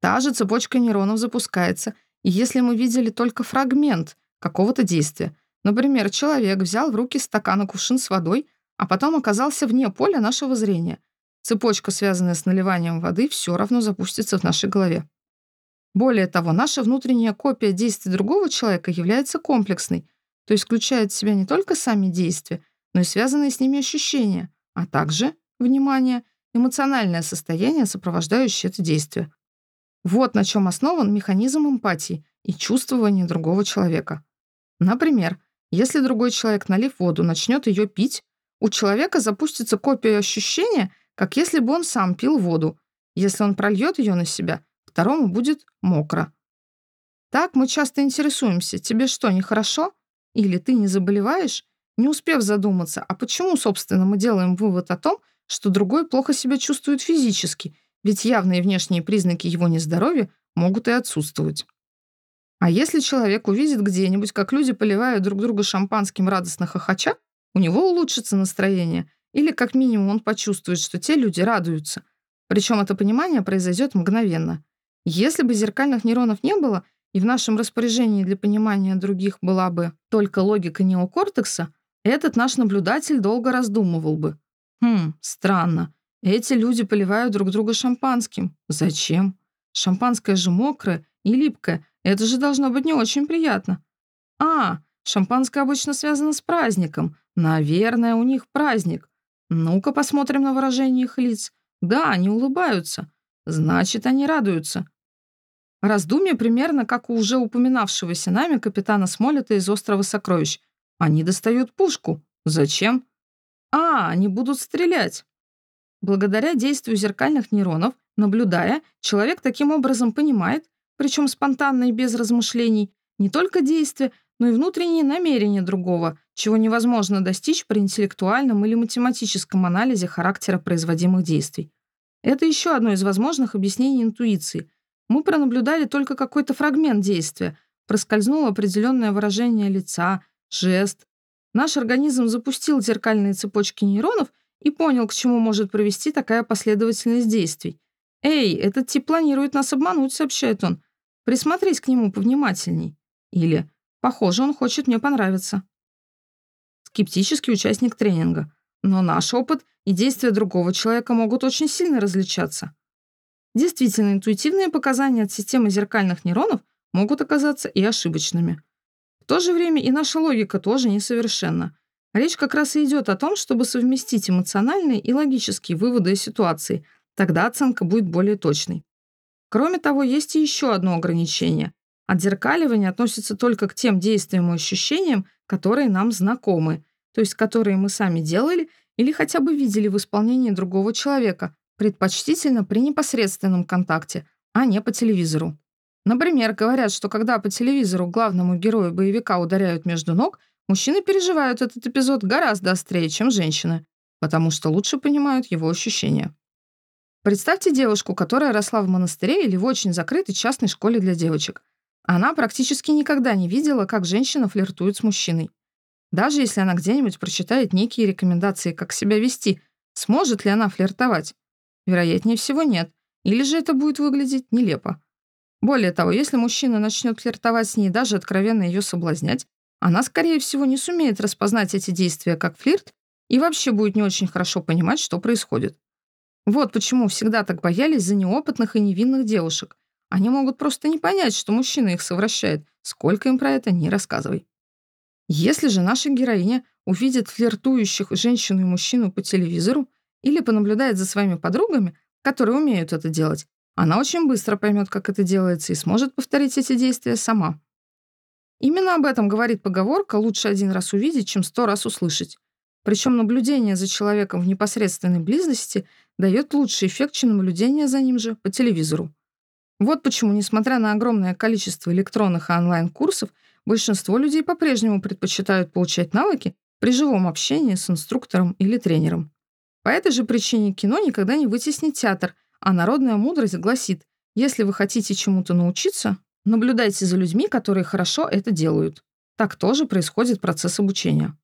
Та же цепочка нейронов запускается, если мы видели только фрагмент какого-то действия, например, человек взял в руки стакан и кувшин с водой, а потом оказался вне поля нашего зрения. Цепочка, связанная с наливанием воды, все равно запустится в нашей голове. Более того, наша внутренняя копия действий другого человека является комплексной, то есть включает в себя не только сами действия, но и связанные с ними ощущения, а также, внимание, эмоциональное состояние, сопровождающее это действие. Вот на чем основан механизм эмпатии и чувствования другого человека. Например, если другой человек, налив воду, начнет ее пить, у человека запустится копия ощущения, как если бы он сам пил воду. Если он прольет ее на себя, второму будет мокро. Так мы часто интересуемся, тебе что, нехорошо? Или ты не заболеваешь? Не успев задуматься, а почему, собственно, мы делаем вывод о том, что другой плохо себя чувствует физически, ведь явные внешние признаки его нездоровья могут и отсутствовать. А если человек увидит где-нибудь, как люди поливают друг друга шампанским радостно хохоча, у него улучшится настроение, или как минимум он почувствует, что те люди радуются. Причем это понимание произойдет мгновенно. Если бы зеркальных нейронов не было, и в нашем распоряжении для понимания других была бы только логика неокортекса, этот наш наблюдатель долго раздумывал бы. Хм, странно. Эти люди поливают друг друга шампанским. Зачем? Шампанское же мокрое и липкое. Это же должно быть не очень приятно. А, шампанское обычно связано с праздником. Наверное, у них праздник. Ну-ка посмотрим на выражение их лиц. Да, они улыбаются. Значит, они радуются. Раздумье примерно как у уже упоминавшегося нами капитана Смолета из «Острова сокровищ». Они достают пушку. Зачем? А, они будут стрелять. Благодаря действию зеркальных нейронов, наблюдая, человек таким образом понимает, причем спонтанно и без размышлений, не только действия, но и внутренние намерения другого, чего невозможно достичь при интеллектуальном или математическом анализе характера производимых действий. Это еще одно из возможных объяснений интуиции. Мы пронаблюдали только какой-то фрагмент действия, проскользнуло определенное выражение лица, жест. Наш организм запустил зеркальные цепочки нейронов и понял, к чему может привести такая последовательность действий. «Эй, этот тип планирует нас обмануть», — сообщает он. «Присмотрись к нему повнимательней». Или Похоже, он хочет мне понравиться. Скептический участник тренинга. Но наш опыт и действия другого человека могут очень сильно различаться. Действительно, интуитивные показания от системы зеркальных нейронов могут оказаться и ошибочными. В то же время и наша логика тоже несовершенна. Речь как раз и идет о том, чтобы совместить эмоциональные и логические выводы из ситуации. Тогда оценка будет более точной. Кроме того, есть и еще одно ограничение. Отзеркаливание относится только к тем действиям и ощущениям, которые нам знакомы, то есть которые мы сами делали или хотя бы видели в исполнении другого человека, предпочтительно при непосредственном контакте, а не по телевизору. Например, говорят, что когда по телевизору главному герою боевика ударяют между ног, мужчины переживают этот эпизод гораздо острее, чем женщины, потому что лучше понимают его ощущения. Представьте девушку, которая росла в монастыре или в очень закрытой частной школе для девочек. Она практически никогда не видела, как женщина флиртует с мужчиной. Даже если она где-нибудь прочитает некие рекомендации, как себя вести, сможет ли она флиртовать? Вероятнее всего, нет. Или же это будет выглядеть нелепо. Более того, если мужчина начнет флиртовать с ней, даже откровенно ее соблазнять, она, скорее всего, не сумеет распознать эти действия как флирт и вообще будет не очень хорошо понимать, что происходит. Вот почему всегда так боялись за неопытных и невинных девушек. Они могут просто не понять, что мужчина их совращает. Сколько им про это не рассказывай. Если же наша героиня увидит флиртующих женщину и мужчину по телевизору или понаблюдает за своими подругами, которые умеют это делать, она очень быстро поймет, как это делается, и сможет повторить эти действия сама. Именно об этом говорит поговорка «лучше один раз увидеть, чем сто раз услышать». Причем наблюдение за человеком в непосредственной близости дает лучший эффект, чем наблюдение за ним же по телевизору. Вот почему, несмотря на огромное количество электронных и онлайн-курсов, большинство людей по-прежнему предпочитают получать навыки при живом общении с инструктором или тренером. По этой же причине кино никогда не вытеснит театр, а народная мудрость гласит, если вы хотите чему-то научиться, наблюдайте за людьми, которые хорошо это делают. Так тоже происходит процесс обучения.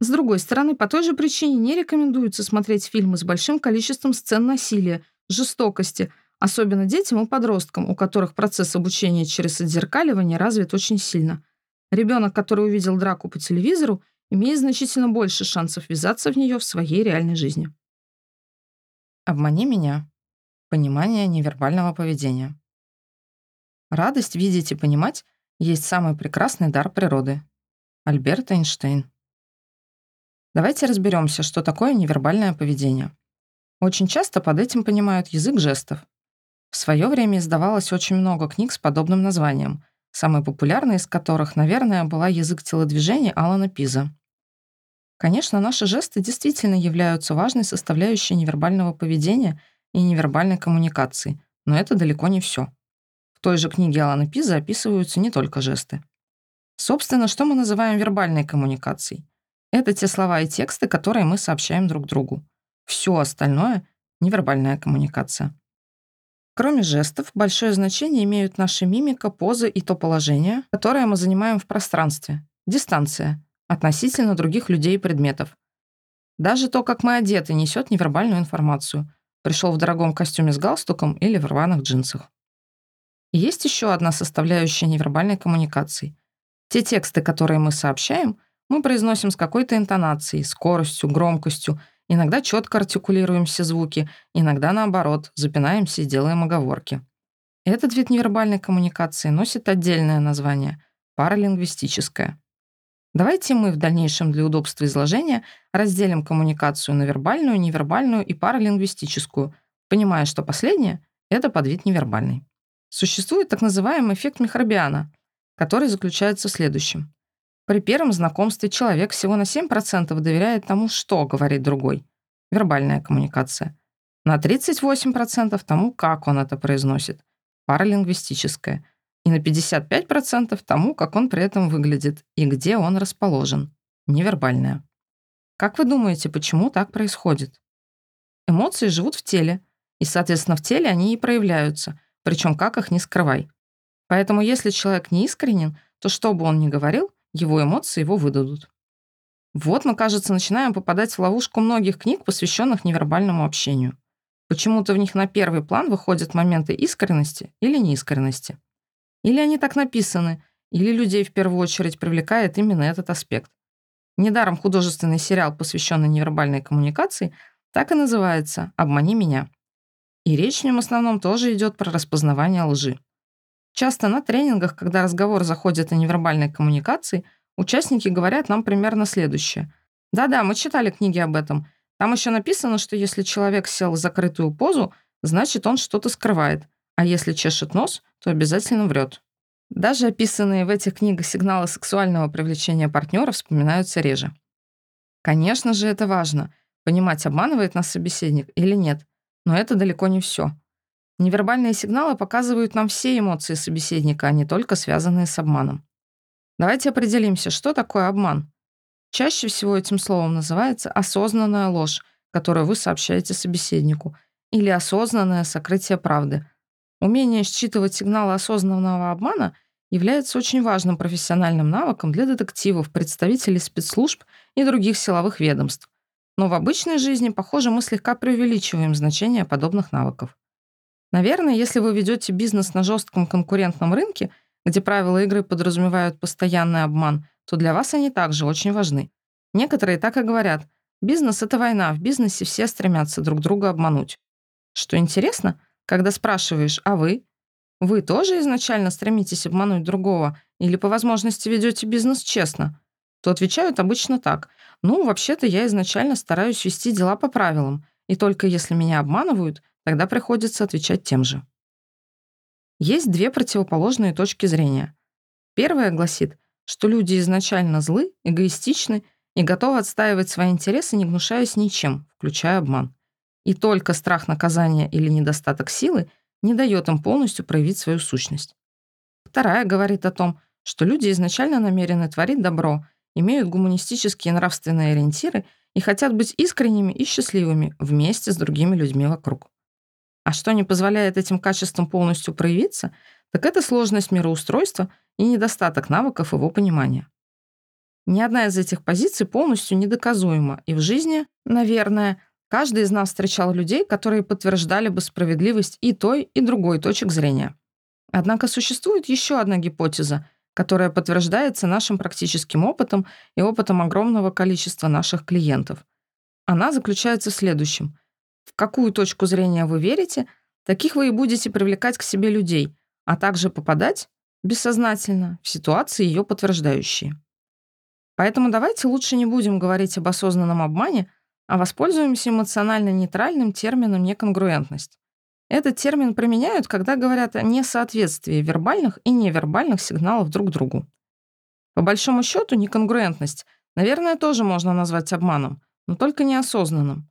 С другой стороны, по той же причине не рекомендуется смотреть фильмы с большим количеством сцен насилия, жестокости, особенно детям и подросткам, у которых процесс обучения через отзеркаливание развит очень сильно. Ребенок, который увидел драку по телевизору, имеет значительно больше шансов ввязаться в нее в своей реальной жизни. Обмани меня. Понимание невербального поведения. Радость видеть и понимать есть самый прекрасный дар природы. Альберт Эйнштейн. Давайте разберемся, что такое невербальное поведение. Очень часто под этим понимают язык жестов. В свое время издавалось очень много книг с подобным названием, самой популярной из которых, наверное, была «Язык телодвижений» Алана Пиза. Конечно, наши жесты действительно являются важной составляющей невербального поведения и невербальной коммуникации, но это далеко не все. В той же книге Алана Пиза описываются не только жесты. Собственно, что мы называем вербальной коммуникацией? Это те слова и тексты, которые мы сообщаем друг другу. Все остальное — невербальная коммуникация. Кроме жестов, большое значение имеют наши мимика, позы и то положение, которое мы занимаем в пространстве. Дистанция относительно других людей и предметов. Даже то, как мы одеты, несет невербальную информацию. Пришел в дорогом костюме с галстуком или в рваных джинсах. Есть еще одна составляющая невербальной коммуникации. Те тексты, которые мы сообщаем, мы произносим с какой-то интонацией, скоростью, громкостью, иногда четко артикулируем все звуки, иногда наоборот, запинаемся и делаем оговорки. Этот вид невербальной коммуникации носит отдельное название — паралингвистическое. Давайте мы в дальнейшем для удобства изложения разделим коммуникацию на вербальную, невербальную и паралингвистическую, понимая, что последняя — это подвид невербальный. Существует так называемый эффект Михрабиана, который заключается в следующем. При первом знакомстве человек всего на 7% доверяет тому, что говорит другой. Вербальная коммуникация. На 38% тому, как он это произносит. Паралингвистическая. И на 55% тому, как он при этом выглядит и где он расположен. Невербальная. Как вы думаете, почему так происходит? Эмоции живут в теле, и, соответственно, в теле они и проявляются, причем как их не скрывай. Поэтому если человек не искренен, то что бы он ни говорил, его эмоции его выдадут. Вот мы, кажется, начинаем попадать в ловушку многих книг, посвященных невербальному общению. Почему-то в них на первый план выходят моменты искренности или неискренности. Или они так написаны, или людей в первую очередь привлекает именно этот аспект. Недаром художественный сериал, посвященный невербальной коммуникации, так и называется «Обмани меня». И речь в нем в основном тоже идет про распознавание лжи. Часто на тренингах, когда разговор заходит о невербальной коммуникации, участники говорят нам примерно следующее. «Да-да, мы читали книги об этом. Там еще написано, что если человек сел в закрытую позу, значит, он что-то скрывает, а если чешет нос, то обязательно врет». Даже описанные в этих книгах сигналы сексуального привлечения партнера вспоминаются реже. Конечно же, это важно — понимать, обманывает нас собеседник или нет. Но это далеко не все. Невербальные сигналы показывают нам все эмоции собеседника, а не только связанные с обманом. Давайте определимся, что такое обман. Чаще всего этим словом называется осознанная ложь, которую вы сообщаете собеседнику, или осознанное сокрытие правды. Умение считывать сигналы осознанного обмана является очень важным профессиональным навыком для детективов, представителей спецслужб и других силовых ведомств. Но в обычной жизни, похоже, мы слегка преувеличиваем значение подобных навыков. Наверное, если вы ведете бизнес на жестком конкурентном рынке, где правила игры подразумевают постоянный обман, то для вас они также очень важны. Некоторые так и говорят, бизнес — это война, в бизнесе все стремятся друг друга обмануть. Что интересно, когда спрашиваешь «А вы?», вы тоже изначально стремитесь обмануть другого или по возможности ведете бизнес честно? То отвечают обычно так. Ну, вообще-то я изначально стараюсь вести дела по правилам, и только если меня обманывают, тогда приходится отвечать тем же. Есть две противоположные точки зрения. Первая гласит, что люди изначально злы, эгоистичны и готовы отстаивать свои интересы, не гнушаясь ничем, включая обман. И только страх наказания или недостаток силы не дает им полностью проявить свою сущность. Вторая говорит о том, что люди изначально намерены творить добро, имеют гуманистические и нравственные ориентиры и хотят быть искренними и счастливыми вместе с другими людьми вокруг. А что не позволяет этим качествам полностью проявиться, так это сложность мироустройства и недостаток навыков его понимания. Ни одна из этих позиций полностью недоказуема, и в жизни, наверное, каждый из нас встречал людей, которые подтверждали бы справедливость и той, и другой точек зрения. Однако существует еще одна гипотеза, которая подтверждается нашим практическим опытом и опытом огромного количества наших клиентов. Она заключается в следующем – в какую точку зрения вы верите, таких вы и будете привлекать к себе людей, а также попадать бессознательно в ситуации, ее подтверждающие. Поэтому давайте лучше не будем говорить об осознанном обмане, а воспользуемся эмоционально нейтральным термином неконгруентность. Этот термин применяют, когда говорят о несоответствии вербальных и невербальных сигналов друг другу. По большому счету, неконгруентность, наверное, тоже можно назвать обманом, но только неосознанным.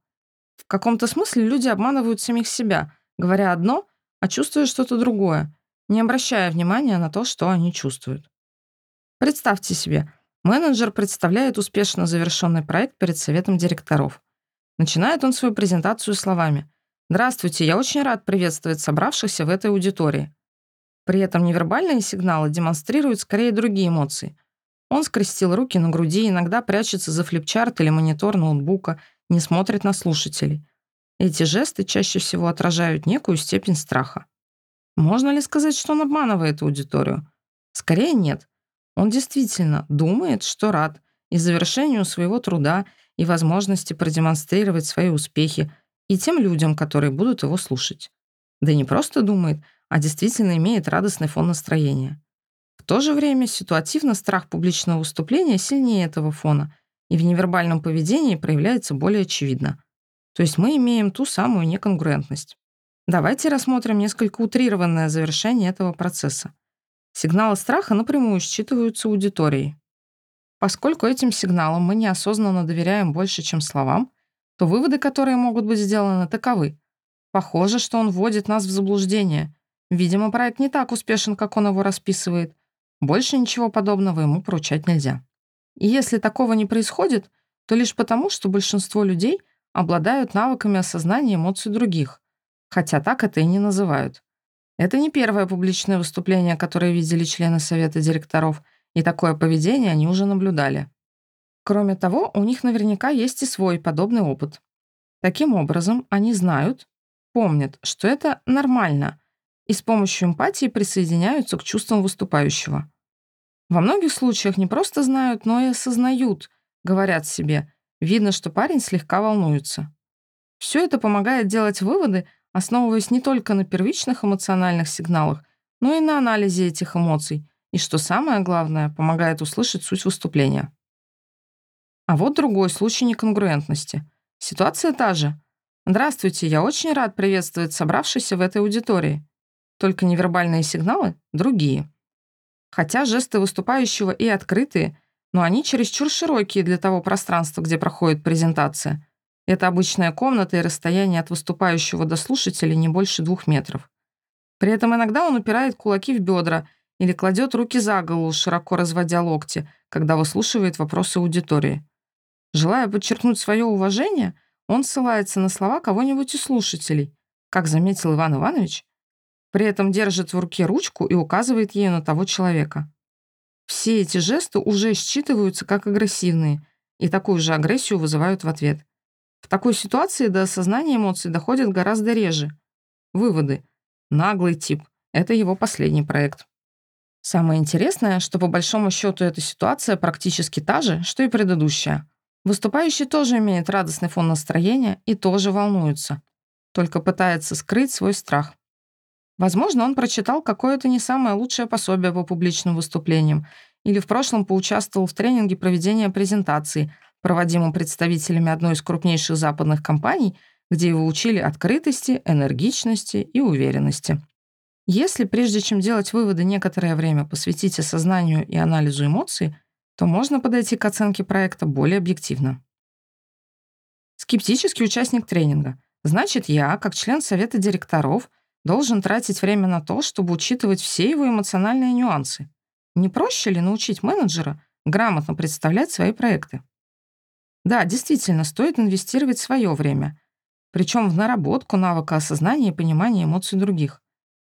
В каком-то смысле люди обманывают самих себя, говоря одно, а чувствуя что-то другое, не обращая внимания на то, что они чувствуют. Представьте себе, менеджер представляет успешно завершенный проект перед советом директоров. Начинает он свою презентацию словами «Здравствуйте, я очень рад приветствовать собравшихся в этой аудитории». При этом невербальные сигналы демонстрируют скорее другие эмоции. Он скрестил руки на груди, иногда прячется за флипчарт или монитор ноутбука – не смотрит на слушателей. Эти жесты чаще всего отражают некую степень страха. Можно ли сказать, что он обманывает аудиторию? Скорее нет. Он действительно думает, что рад и завершению своего труда, и возможности продемонстрировать свои успехи и тем людям, которые будут его слушать. Да не просто думает, а действительно имеет радостный фон настроения. В то же время ситуативно страх публичного выступления сильнее этого фона – и в невербальном поведении проявляется более очевидно. То есть мы имеем ту самую неконгруентность. Давайте рассмотрим несколько утрированное завершение этого процесса. Сигналы страха напрямую считываются аудиторией. Поскольку этим сигналам мы неосознанно доверяем больше, чем словам, то выводы, которые могут быть сделаны, таковы. Похоже, что он вводит нас в заблуждение. Видимо, проект не так успешен, как он его расписывает. Больше ничего подобного ему поручать нельзя. И если такого не происходит, то лишь потому, что большинство людей обладают навыками осознания эмоций других, хотя так это и не называют. Это не первое публичное выступление, которое видели члены совета директоров, и такое поведение они уже наблюдали. Кроме того, у них наверняка есть и свой подобный опыт. Таким образом, они знают, помнят, что это нормально, и с помощью эмпатии присоединяются к чувствам выступающего. Во многих случаях не просто знают, но и осознают, говорят себе. Видно, что парень слегка волнуется. Все это помогает делать выводы, основываясь не только на первичных эмоциональных сигналах, но и на анализе этих эмоций, и, что самое главное, помогает услышать суть выступления. А вот другой случай неконгруентности. Ситуация та же. «Здравствуйте, я очень рад приветствовать собравшихся в этой аудитории». Только невербальные сигналы другие. Хотя жесты выступающего и открытые, но они чересчур широкие для того пространства, где проходит презентация. Это обычная комната и расстояние от выступающего до слушателей не больше двух метров. При этом иногда он упирает кулаки в бедра или кладет руки за голову, широко разводя локти, когда выслушивает вопросы аудитории. Желая подчеркнуть свое уважение, он ссылается на слова кого-нибудь из слушателей. Как заметил Иван Иванович, при этом держит в руке ручку и указывает ею на того человека. Все эти жесты уже считываются как агрессивные, и такую же агрессию вызывают в ответ. В такой ситуации до осознания эмоций доходит гораздо реже. Выводы. Наглый тип. Это его последний проект. Самое интересное, что по большому счету эта ситуация практически та же, что и предыдущая. Выступающий тоже имеет радостный фон настроения и тоже волнуется. только пытается скрыть свой страх. Возможно, он прочитал какое-то не самое лучшее пособие по публичным выступлениям или в прошлом поучаствовал в тренинге проведения презентации, проводимом представителями одной из крупнейших западных компаний, где его учили открытости, энергичности и уверенности. Если прежде чем делать выводы некоторое время посвятить осознанию и анализу эмоций, то можно подойти к оценке проекта более объективно. Скептический участник тренинга. Значит, я, как член совета директоров, должен тратить время на то, чтобы учитывать все его эмоциональные нюансы. Не проще ли научить менеджера грамотно представлять свои проекты? Да, действительно, стоит инвестировать свое время, причем в наработку навыка осознания и понимания эмоций других.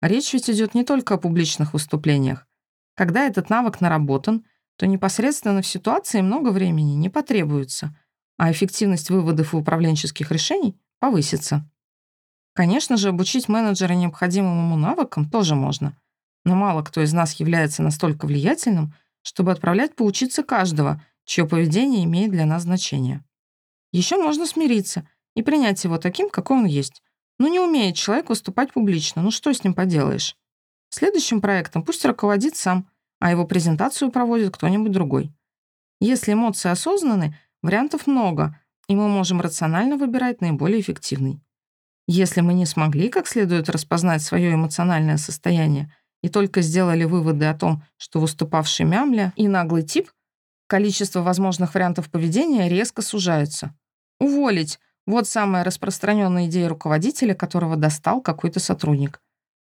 Речь ведь идет не только о публичных выступлениях. Когда этот навык наработан, то непосредственно в ситуации много времени не потребуется, а эффективность выводов и управленческих решений повысится. Конечно же, обучить менеджера необходимым ему навыкам тоже можно, но мало кто из нас является настолько влиятельным, чтобы отправлять поучиться каждого, чье поведение имеет для нас значение. Еще можно смириться и принять его таким, какой он есть. Но не умеет человек выступать публично, ну что с ним поделаешь? Следующим проектом пусть руководит сам, а его презентацию проводит кто-нибудь другой. Если эмоции осознаны, вариантов много, и мы можем рационально выбирать наиболее эффективный. Если мы не смогли как следует распознать свое эмоциональное состояние и только сделали выводы о том, что выступавший мямля и наглый тип, количество возможных вариантов поведения резко сужается. Уволить — вот самая распространенная идея руководителя, которого достал какой-то сотрудник.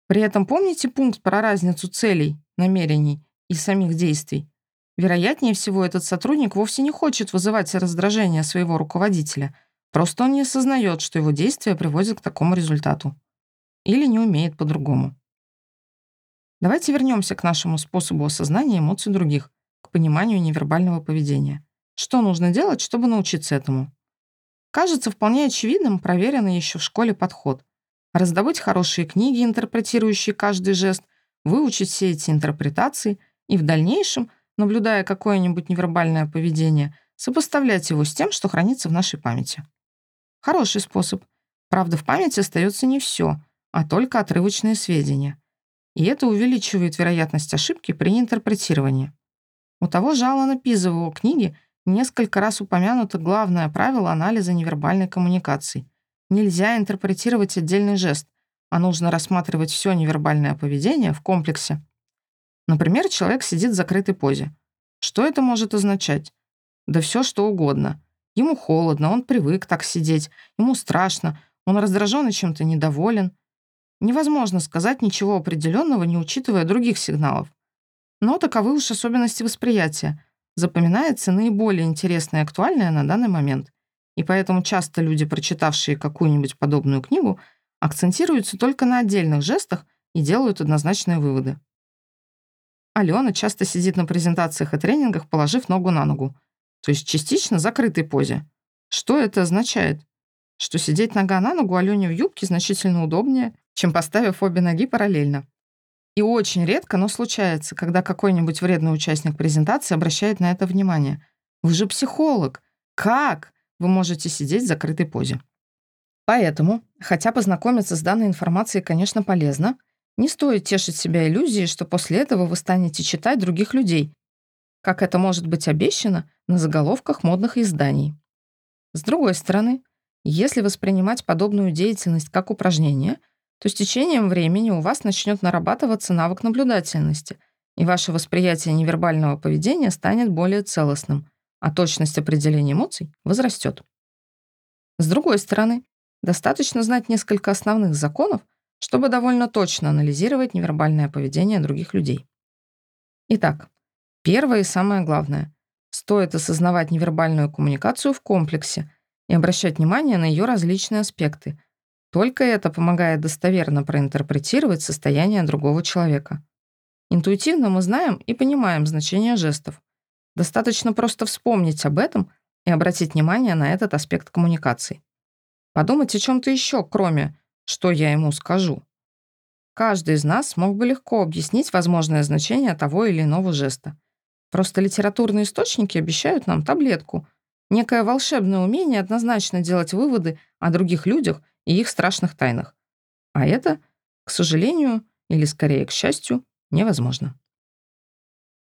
При этом помните пункт про разницу целей, намерений и самих действий? Вероятнее всего, этот сотрудник вовсе не хочет вызывать раздражение своего руководителя — Просто он не осознает, что его действия приводят к такому результату. Или не умеет по-другому. Давайте вернемся к нашему способу осознания эмоций других, к пониманию невербального поведения. Что нужно делать, чтобы научиться этому? Кажется вполне очевидным проверенный еще в школе подход. Раздобыть хорошие книги, интерпретирующие каждый жест, выучить все эти интерпретации и в дальнейшем, наблюдая какое-нибудь невербальное поведение, сопоставлять его с тем, что хранится в нашей памяти. Хороший способ. Правда, в памяти остается не все, а только отрывочные сведения. И это увеличивает вероятность ошибки при интерпретировании. У того же Алана Пиза в книге несколько раз упомянуто главное правило анализа невербальной коммуникации. Нельзя интерпретировать отдельный жест, а нужно рассматривать все невербальное поведение в комплексе. Например, человек сидит в закрытой позе. Что это может означать? Да все что угодно. Ему холодно, он привык так сидеть, ему страшно, он раздражен и чем-то недоволен. Невозможно сказать ничего определенного, не учитывая других сигналов. Но таковы уж особенности восприятия. Запоминается наиболее интересное и актуальное на данный момент. И поэтому часто люди, прочитавшие какую-нибудь подобную книгу, акцентируются только на отдельных жестах и делают однозначные выводы. Алена часто сидит на презентациях и тренингах, положив ногу на ногу то есть частично закрытой позе. Что это означает? Что сидеть нога на ногу Алене в юбке значительно удобнее, чем поставив обе ноги параллельно. И очень редко, но случается, когда какой-нибудь вредный участник презентации обращает на это внимание. Вы же психолог. Как вы можете сидеть в закрытой позе? Поэтому, хотя познакомиться с данной информацией, конечно, полезно, не стоит тешить себя иллюзией, что после этого вы станете читать других людей, как это может быть обещано на заголовках модных изданий. С другой стороны, если воспринимать подобную деятельность как упражнение, то с течением времени у вас начнет нарабатываться навык наблюдательности, и ваше восприятие невербального поведения станет более целостным, а точность определения эмоций возрастет. С другой стороны, достаточно знать несколько основных законов, чтобы довольно точно анализировать невербальное поведение других людей. Итак, Первое и самое главное. Стоит осознавать невербальную коммуникацию в комплексе и обращать внимание на ее различные аспекты. Только это помогает достоверно проинтерпретировать состояние другого человека. Интуитивно мы знаем и понимаем значение жестов. Достаточно просто вспомнить об этом и обратить внимание на этот аспект коммуникации. Подумать о чем-то еще, кроме «что я ему скажу». Каждый из нас мог бы легко объяснить возможное значение того или иного жеста. Просто литературные источники обещают нам таблетку. Некое волшебное умение однозначно делать выводы о других людях и их страшных тайнах. А это, к сожалению, или скорее к счастью, невозможно.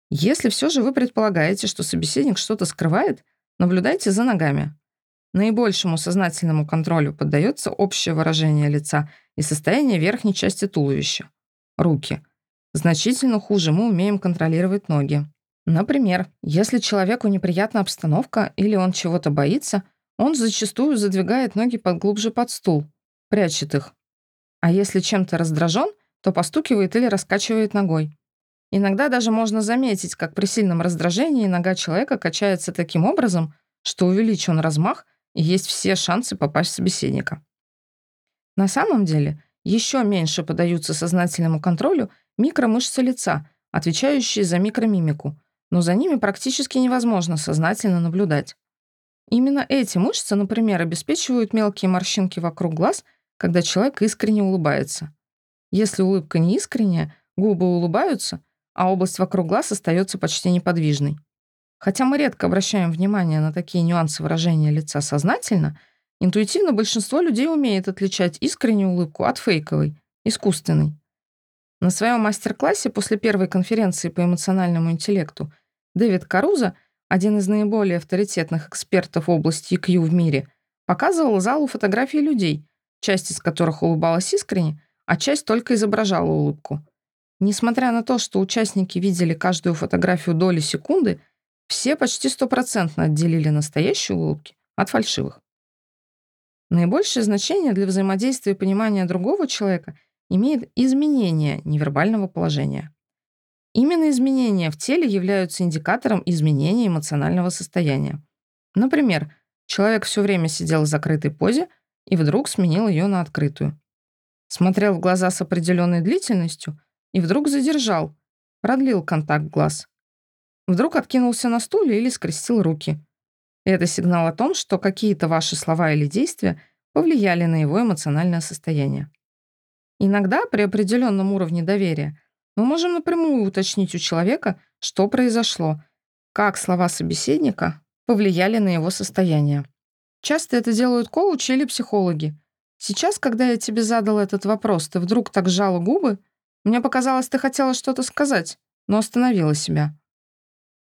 Если все же вы предполагаете, что собеседник что-то скрывает, наблюдайте за ногами. Наибольшему сознательному контролю поддается общее выражение лица и состояние верхней части туловища. Руки. Значительно хуже мы умеем контролировать ноги. Например, если человеку неприятна обстановка или он чего-то боится, он зачастую задвигает ноги подглубже под стул, прячет их. А если чем-то раздражен, то постукивает или раскачивает ногой. Иногда даже можно заметить, как при сильном раздражении нога человека качается таким образом, что увеличен размах есть все шансы попасть в собеседника. На самом деле, еще меньше подаются сознательному контролю микромышцы лица, отвечающие за микромимику, но за ними практически невозможно сознательно наблюдать. Именно эти мышцы, например, обеспечивают мелкие морщинки вокруг глаз, когда человек искренне улыбается. Если улыбка не искренняя, губы улыбаются, а область вокруг глаз остается почти неподвижной. Хотя мы редко обращаем внимание на такие нюансы выражения лица сознательно, интуитивно большинство людей умеет отличать искреннюю улыбку от фейковой, искусственной. На своем мастер-классе после первой конференции по эмоциональному интеллекту Дэвид Каруза, один из наиболее авторитетных экспертов в области EQ в мире, показывал залу фотографии людей, часть из которых улыбалась искренне, а часть только изображала улыбку. Несмотря на то, что участники видели каждую фотографию доли секунды, все почти стопроцентно отделили настоящие улыбки от фальшивых. Наибольшее значение для взаимодействия и понимания другого человека имеет изменение невербального положения. Именно изменения в теле являются индикатором изменения эмоционального состояния. Например, человек все время сидел в закрытой позе и вдруг сменил ее на открытую. Смотрел в глаза с определенной длительностью и вдруг задержал, продлил контакт глаз. Вдруг откинулся на стуле или скрестил руки. Это сигнал о том, что какие-то ваши слова или действия повлияли на его эмоциональное состояние. Иногда при определенном уровне доверия мы можем напрямую уточнить у человека, что произошло, как слова собеседника повлияли на его состояние. Часто это делают коучи или психологи. Сейчас, когда я тебе задал этот вопрос, ты вдруг так сжала губы? Мне показалось, ты хотела что-то сказать, но остановила себя.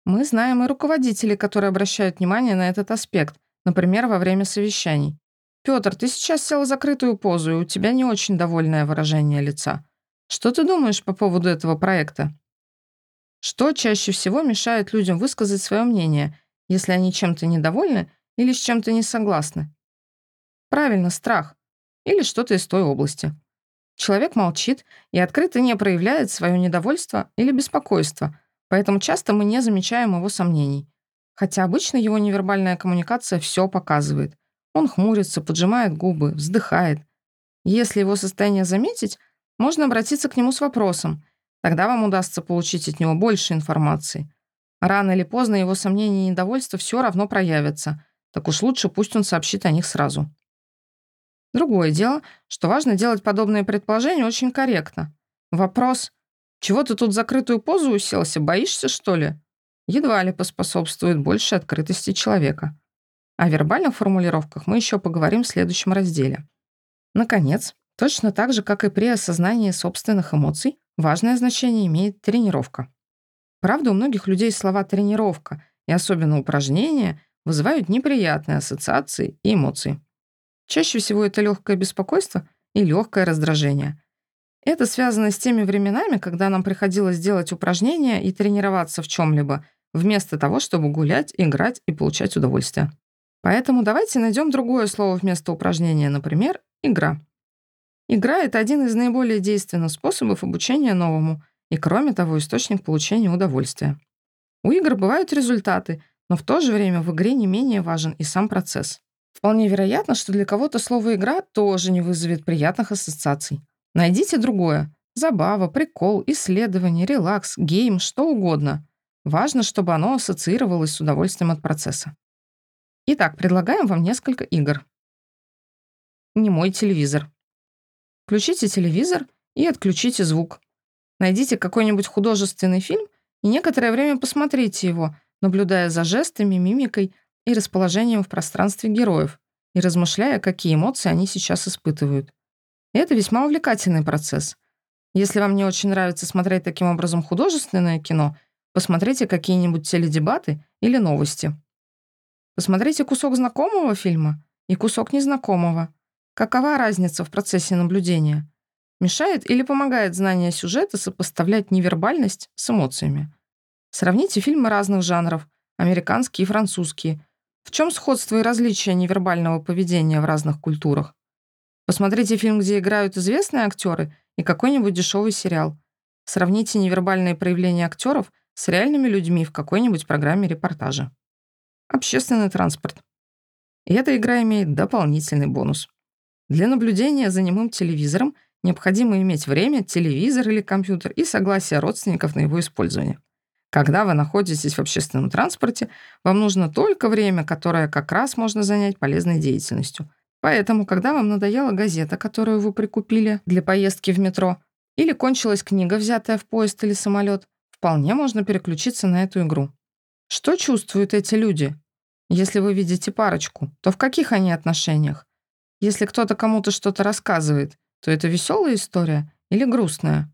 Мы знаем и руководителей, которые обращают внимание на этот аспект, например, во время совещаний. «Пётр, ты сейчас сел в закрытую позу, и у тебя не очень довольное выражение лица. Что ты думаешь по поводу этого проекта?» Что чаще всего мешает людям высказать свое мнение, если они чем-то недовольны или с чем-то не согласны? Правильно, страх. Или что-то из той области. Человек молчит и открыто не проявляет свое недовольство или беспокойство – Поэтому часто мы не замечаем его сомнений. Хотя обычно его невербальная коммуникация все показывает. Он хмурится, поджимает губы, вздыхает. Если его состояние заметить, можно обратиться к нему с вопросом. Тогда вам удастся получить от него больше информации. Рано или поздно его сомнения и недовольство все равно проявятся. Так уж лучше пусть он сообщит о них сразу. Другое дело, что важно делать подобные предположения очень корректно. Вопрос чего ты тут закрытую позу уселся? Боишься, что ли? Едва ли поспособствует большей открытости человека. О вербальных формулировках мы еще поговорим в следующем разделе. Наконец, точно так же, как и при осознании собственных эмоций, важное значение имеет тренировка. Правда, у многих людей слова «тренировка» и особенно упражнения вызывают неприятные ассоциации и эмоции. Чаще всего это легкое беспокойство и легкое раздражение, это связано с теми временами, когда нам приходилось делать упражнения и тренироваться в чем-либо, вместо того, чтобы гулять, играть и получать удовольствие. Поэтому давайте найдем другое слово вместо упражнения, например, игра. Игра — это один из наиболее действенных способов обучения новому и, кроме того, источник получения удовольствия. У игр бывают результаты, но в то же время в игре не менее важен и сам процесс. Вполне вероятно, что для кого-то слово «игра» тоже не вызовет приятных ассоциаций. Найдите другое. Забава, прикол, исследование, релакс, гейм, что угодно. Важно, чтобы оно ассоциировалось с удовольствием от процесса. Итак, предлагаем вам несколько игр. Не мой телевизор. Включите телевизор и отключите звук. Найдите какой-нибудь художественный фильм и некоторое время посмотрите его, наблюдая за жестами, мимикой и расположением в пространстве героев, и размышляя, какие эмоции они сейчас испытывают. Это весьма увлекательный процесс. Если вам не очень нравится смотреть таким образом художественное кино, посмотрите какие-нибудь теледебаты или новости. Посмотрите кусок знакомого фильма и кусок незнакомого. Какова разница в процессе наблюдения? Мешает или помогает знание сюжета сопоставлять невербальность с эмоциями? Сравните фильмы разных жанров, американские и французские. В чем сходство и различие невербального поведения в разных культурах? Посмотрите фильм, где играют известные актеры, и какой-нибудь дешевый сериал. Сравните невербальные проявления актеров с реальными людьми в какой-нибудь программе репортажа. Общественный транспорт. И эта игра имеет дополнительный бонус. Для наблюдения за немым телевизором необходимо иметь время, телевизор или компьютер и согласие родственников на его использование. Когда вы находитесь в общественном транспорте, вам нужно только время, которое как раз можно занять полезной деятельностью. Поэтому, когда вам надоела газета, которую вы прикупили для поездки в метро, или кончилась книга, взятая в поезд или самолет, вполне можно переключиться на эту игру. Что чувствуют эти люди? Если вы видите парочку, то в каких они отношениях? Если кто-то кому-то что-то рассказывает, то это веселая история или грустная?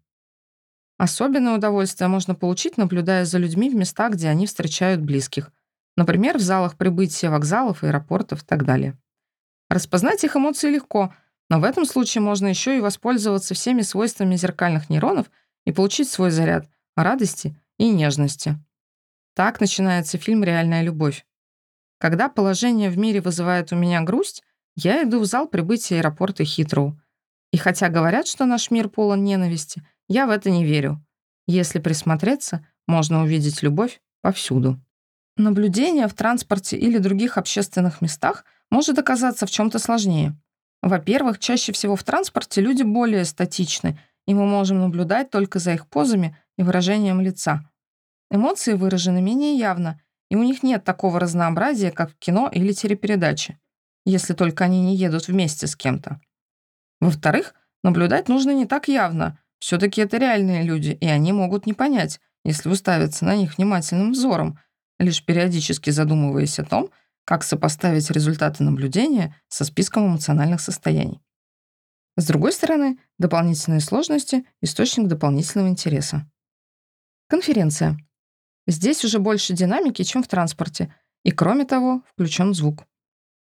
Особенное удовольствие можно получить, наблюдая за людьми в местах, где они встречают близких. Например, в залах прибытия вокзалов, аэропортов и так далее. Распознать их эмоции легко, но в этом случае можно еще и воспользоваться всеми свойствами зеркальных нейронов и получить свой заряд радости и нежности. Так начинается фильм «Реальная любовь». Когда положение в мире вызывает у меня грусть, я иду в зал прибытия аэропорта Хитроу. И хотя говорят, что наш мир полон ненависти, я в это не верю. Если присмотреться, можно увидеть любовь повсюду. Наблюдение в транспорте или других общественных местах – может оказаться в чем-то сложнее. Во-первых, чаще всего в транспорте люди более статичны, и мы можем наблюдать только за их позами и выражением лица. Эмоции выражены менее явно, и у них нет такого разнообразия, как в кино или телепередаче, если только они не едут вместе с кем-то. Во-вторых, наблюдать нужно не так явно. все таки это реальные люди, и они могут не понять, если уставиться на них внимательным взором, лишь периодически задумываясь о том, как сопоставить результаты наблюдения со списком эмоциональных состояний. С другой стороны, дополнительные сложности — источник дополнительного интереса. Конференция. Здесь уже больше динамики, чем в транспорте, и, кроме того, включен звук.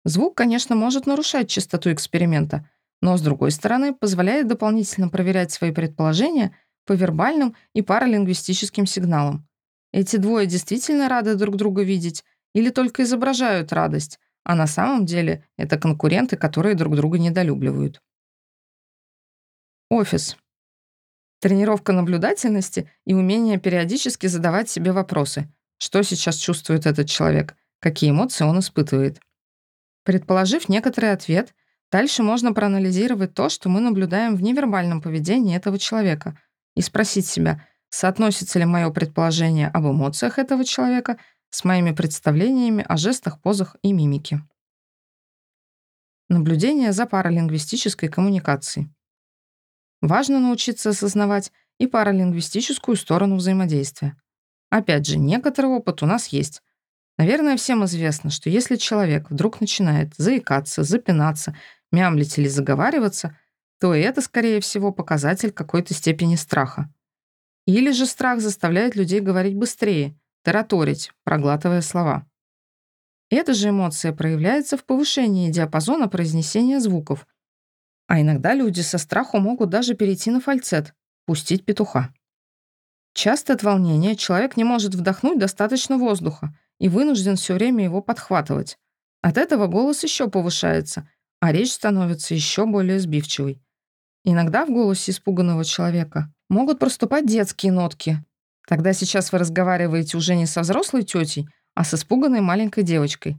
Звук, конечно, может нарушать частоту эксперимента, но, с другой стороны, позволяет дополнительно проверять свои предположения по вербальным и паралингвистическим сигналам. Эти двое действительно рады друг друга видеть, или только изображают радость, а на самом деле это конкуренты, которые друг друга недолюбливают. Офис. Тренировка наблюдательности и умение периодически задавать себе вопросы. Что сейчас чувствует этот человек? Какие эмоции он испытывает? Предположив некоторый ответ, дальше можно проанализировать то, что мы наблюдаем в невербальном поведении этого человека, и спросить себя, соотносится ли мое предположение об эмоциях этого человека с моими представлениями о жестах, позах и мимике. Наблюдение за паралингвистической коммуникацией. Важно научиться осознавать и паралингвистическую сторону взаимодействия. Опять же, некоторый опыт у нас есть. Наверное, всем известно, что если человек вдруг начинает заикаться, запинаться, мямлить или заговариваться, то это, скорее всего, показатель какой-то степени страха. Или же страх заставляет людей говорить быстрее, тараторить, проглатывая слова. Эта же эмоция проявляется в повышении диапазона произнесения звуков, а иногда люди со страху могут даже перейти на фальцет, пустить петуха. Часто от волнения человек не может вдохнуть достаточно воздуха и вынужден все время его подхватывать. От этого голос еще повышается, а речь становится еще более сбивчивой. Иногда в голосе испуганного человека могут проступать детские нотки, Тогда сейчас вы разговариваете уже не со взрослой тетей, а с испуганной маленькой девочкой.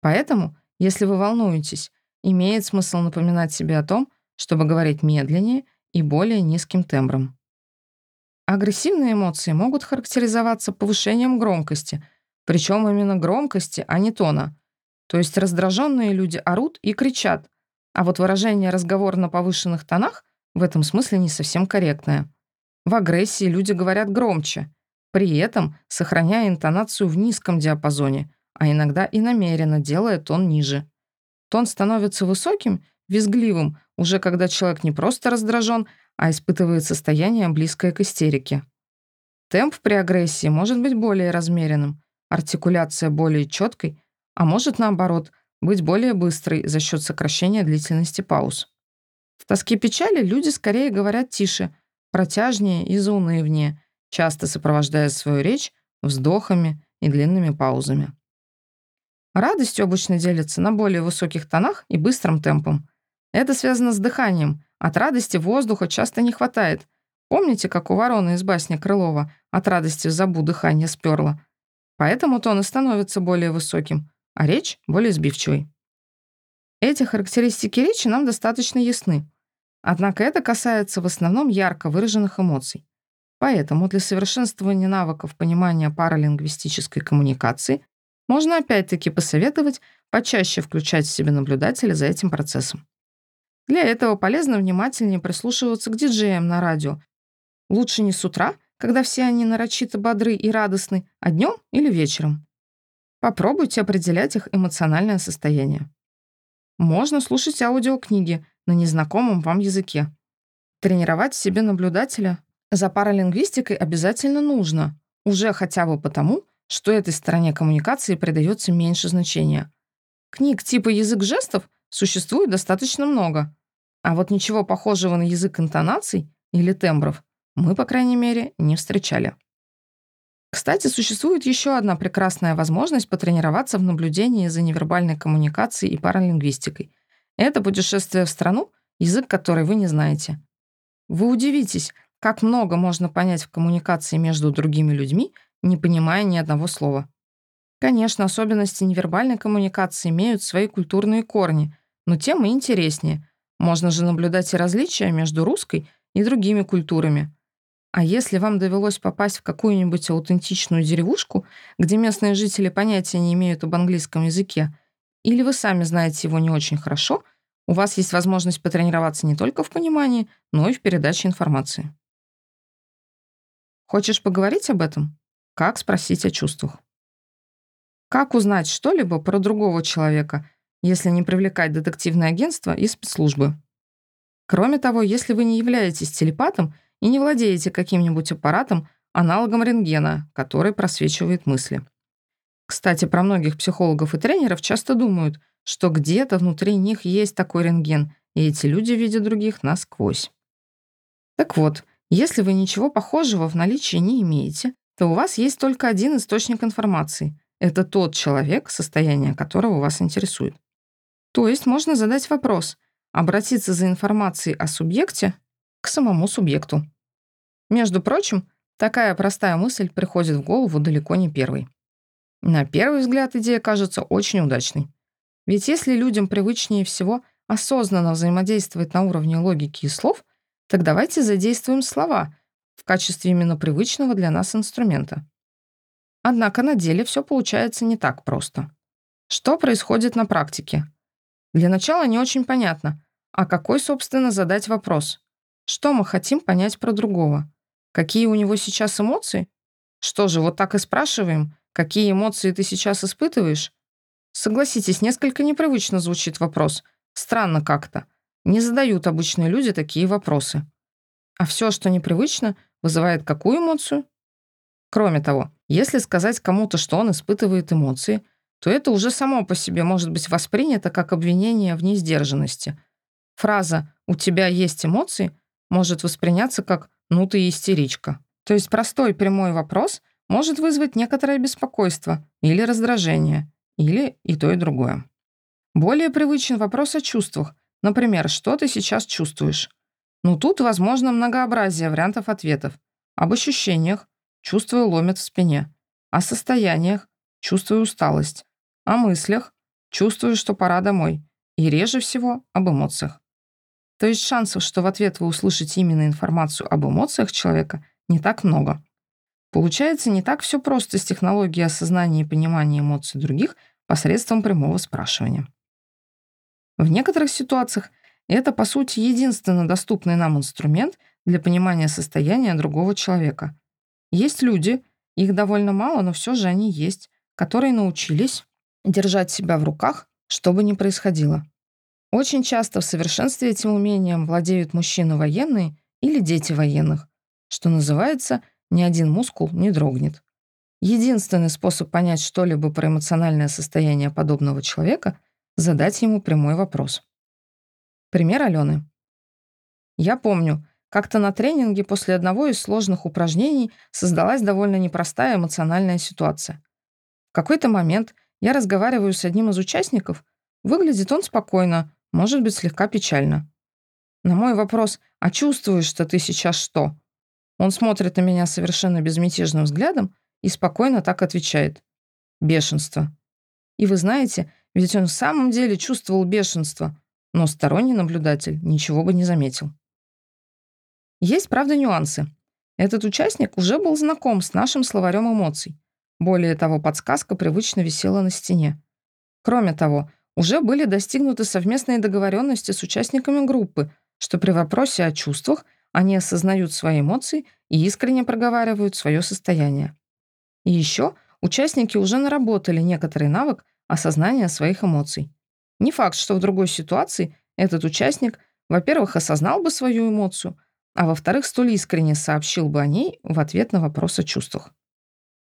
Поэтому, если вы волнуетесь, имеет смысл напоминать себе о том, чтобы говорить медленнее и более низким тембром. Агрессивные эмоции могут характеризоваться повышением громкости, причем именно громкости, а не тона. То есть раздраженные люди орут и кричат, а вот выражение разговора на повышенных тонах в этом смысле не совсем корректное. В агрессии люди говорят громче, при этом сохраняя интонацию в низком диапазоне, а иногда и намеренно делая тон ниже. Тон становится высоким, визгливым, уже когда человек не просто раздражен, а испытывает состояние, близкое к истерике. Темп при агрессии может быть более размеренным, артикуляция более четкой, а может, наоборот, быть более быстрой за счет сокращения длительности пауз. В тоске печали люди скорее говорят тише, протяжнее и заунывнее, часто сопровождая свою речь вздохами и длинными паузами. Радостью обычно делятся на более высоких тонах и быстрым темпом. Это связано с дыханием. От радости воздуха часто не хватает. Помните, как у вороны из басни Крылова от радости забу дыхание сперла? Поэтому тон и становится более высоким, а речь — более сбивчивой. Эти характеристики речи нам достаточно ясны. Однако это касается в основном ярко выраженных эмоций. Поэтому для совершенствования навыков понимания паралингвистической коммуникации можно опять-таки посоветовать почаще включать в себе наблюдателя за этим процессом. Для этого полезно внимательнее прислушиваться к диджеям на радио. Лучше не с утра, когда все они нарочито бодры и радостны, а днем или вечером. Попробуйте определять их эмоциональное состояние. Можно слушать аудиокниги на незнакомом вам языке. Тренировать себе наблюдателя за паралингвистикой обязательно нужно, уже хотя бы потому, что этой стороне коммуникации придается меньше значения. Книг типа «Язык жестов» существует достаточно много, а вот ничего похожего на язык интонаций или тембров мы, по крайней мере, не встречали. Кстати, существует еще одна прекрасная возможность потренироваться в наблюдении за невербальной коммуникацией и паралингвистикой. Это путешествие в страну, язык которой вы не знаете. Вы удивитесь, как много можно понять в коммуникации между другими людьми, не понимая ни одного слова. Конечно, особенности невербальной коммуникации имеют свои культурные корни, но тем и интереснее. Можно же наблюдать и различия между русской и другими культурами. А если вам довелось попасть в какую-нибудь аутентичную деревушку, где местные жители понятия не имеют об английском языке, или вы сами знаете его не очень хорошо, у вас есть возможность потренироваться не только в понимании, но и в передаче информации. Хочешь поговорить об этом? Как спросить о чувствах? Как узнать что-либо про другого человека, если не привлекать детективное агентство и спецслужбы? Кроме того, если вы не являетесь телепатом и не владеете каким-нибудь аппаратом, аналогом рентгена, который просвечивает мысли. Кстати, про многих психологов и тренеров часто думают, что где-то внутри них есть такой рентген, и эти люди видят других насквозь. Так вот, если вы ничего похожего в наличии не имеете, то у вас есть только один источник информации. Это тот человек, состояние которого вас интересует. То есть можно задать вопрос, обратиться за информацией о субъекте к самому субъекту. Между прочим, такая простая мысль приходит в голову далеко не первой. На первый взгляд идея кажется очень удачной. Ведь если людям привычнее всего осознанно взаимодействовать на уровне логики и слов, так давайте задействуем слова, в качестве именно привычного для нас инструмента. Однако на деле все получается не так просто. Что происходит на практике? Для начала не очень понятно, а какой, собственно, задать вопрос? Что мы хотим понять про другого? Какие у него сейчас эмоции? Что же, вот так и спрашиваем, какие эмоции ты сейчас испытываешь? Согласитесь, несколько непривычно звучит вопрос. Странно как-то. Не задают обычные люди такие вопросы. А все, что непривычно, вызывает какую эмоцию? Кроме того, если сказать кому-то, что он испытывает эмоции, то это уже само по себе может быть воспринято как обвинение в несдержанности. Фраза «у тебя есть эмоции» может восприняться как «ну ты истеричка». То есть простой прямой вопрос может вызвать некоторое беспокойство или раздражение, или и то, и другое. Более привычен вопрос о чувствах. Например, что ты сейчас чувствуешь? Но тут возможно многообразие вариантов ответов. Об ощущениях, чувствую ломит в спине. О состояниях, чувствую усталость. О мыслях, чувствую, что пора домой. И реже всего об эмоциях. То есть шансов, что в ответ вы услышите именно информацию об эмоциях человека, не так много. Получается, не так все просто с технологией осознания и понимания эмоций других посредством прямого спрашивания. В некоторых ситуациях это, по сути, единственно доступный нам инструмент для понимания состояния другого человека. Есть люди, их довольно мало, но все же они есть, которые научились держать себя в руках, что бы ни происходило. Очень часто в совершенстве этим умением владеют мужчины военные или дети военных, что называется, ни один мускул не дрогнет. Единственный способ понять что-либо про эмоциональное состояние подобного человека — задать ему прямой вопрос. Пример Алены. Я помню, как-то на тренинге после одного из сложных упражнений создалась довольно непростая эмоциональная ситуация. В какой-то момент я разговариваю с одним из участников, выглядит он спокойно, может быть, слегка печально. На мой вопрос «А чувствуешь, что ты сейчас что?» Он смотрит на меня совершенно безмятежным взглядом и спокойно так отвечает. Бешенство. И вы знаете, ведь он в самом деле чувствовал бешенство, но сторонний наблюдатель ничего бы не заметил. Есть, правда, нюансы. Этот участник уже был знаком с нашим словарем эмоций. Более того, подсказка привычно висела на стене. Кроме того, уже были достигнуты совместные договоренности с участниками группы, что при вопросе о чувствах они осознают свои эмоции и искренне проговаривают свое состояние. И еще участники уже наработали некоторый навык осознания своих эмоций. Не факт, что в другой ситуации этот участник, во-первых, осознал бы свою эмоцию, а во-вторых, столь искренне сообщил бы о ней в ответ на вопрос о чувствах.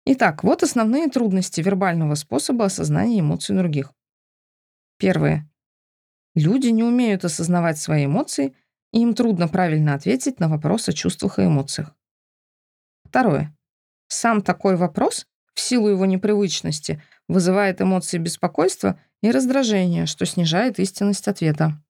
Итак, вот основные трудности вербального способа осознания эмоций других. Первое. Люди не умеют осознавать свои эмоции, им трудно правильно ответить на вопрос о чувствах и эмоциях. Второе. Сам такой вопрос, в силу его непривычности, вызывает эмоции беспокойства и раздражения, что снижает истинность ответа.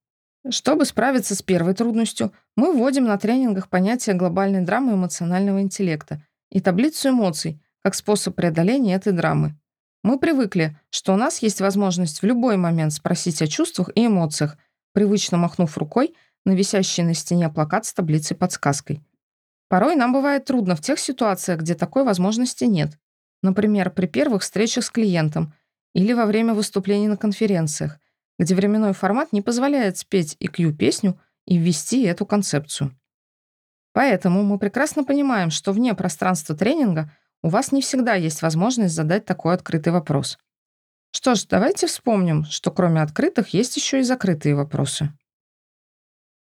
Чтобы справиться с первой трудностью, мы вводим на тренингах понятие глобальной драмы эмоционального интеллекта и таблицу эмоций как способ преодоления этой драмы. Мы привыкли, что у нас есть возможность в любой момент спросить о чувствах и эмоциях, привычно махнув рукой на висящий на стене плакат с таблицей подсказкой. Порой нам бывает трудно в тех ситуациях, где такой возможности нет. Например, при первых встречах с клиентом или во время выступлений на конференциях, где временной формат не позволяет спеть EQ-песню и ввести эту концепцию. Поэтому мы прекрасно понимаем, что вне пространства тренинга у вас не всегда есть возможность задать такой открытый вопрос. Что ж, давайте вспомним, что кроме открытых есть еще и закрытые вопросы.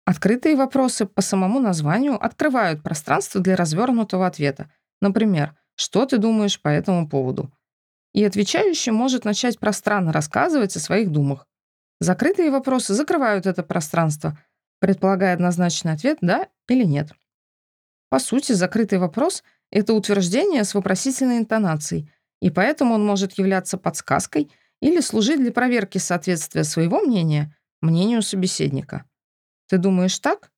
Открытые вопросы по самому названию открывают пространство для развернутого ответа. Например, что ты думаешь по этому поводу? И отвечающий может начать пространно рассказывать о своих думах. Закрытые вопросы закрывают это пространство, предполагая однозначный ответ «да» или «нет». По сути, закрытый вопрос — это утверждение с вопросительной интонацией, и поэтому он может являться подсказкой или служить для проверки соответствия своего мнения мнению собеседника. Ты думаешь так?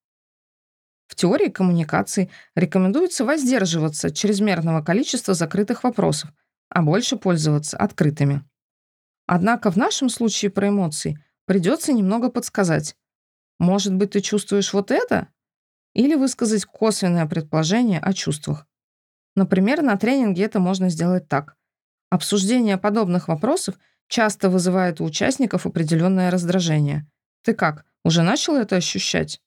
В теории коммуникации рекомендуется воздерживаться от чрезмерного количества закрытых вопросов, а больше пользоваться открытыми. Однако в нашем случае про эмоции придется немного подсказать. Может быть, ты чувствуешь вот это? Или высказать косвенное предположение о чувствах. Например, на тренинге это можно сделать так. Обсуждение подобных вопросов часто вызывает у участников определенное раздражение. Ты как, уже начал это ощущать?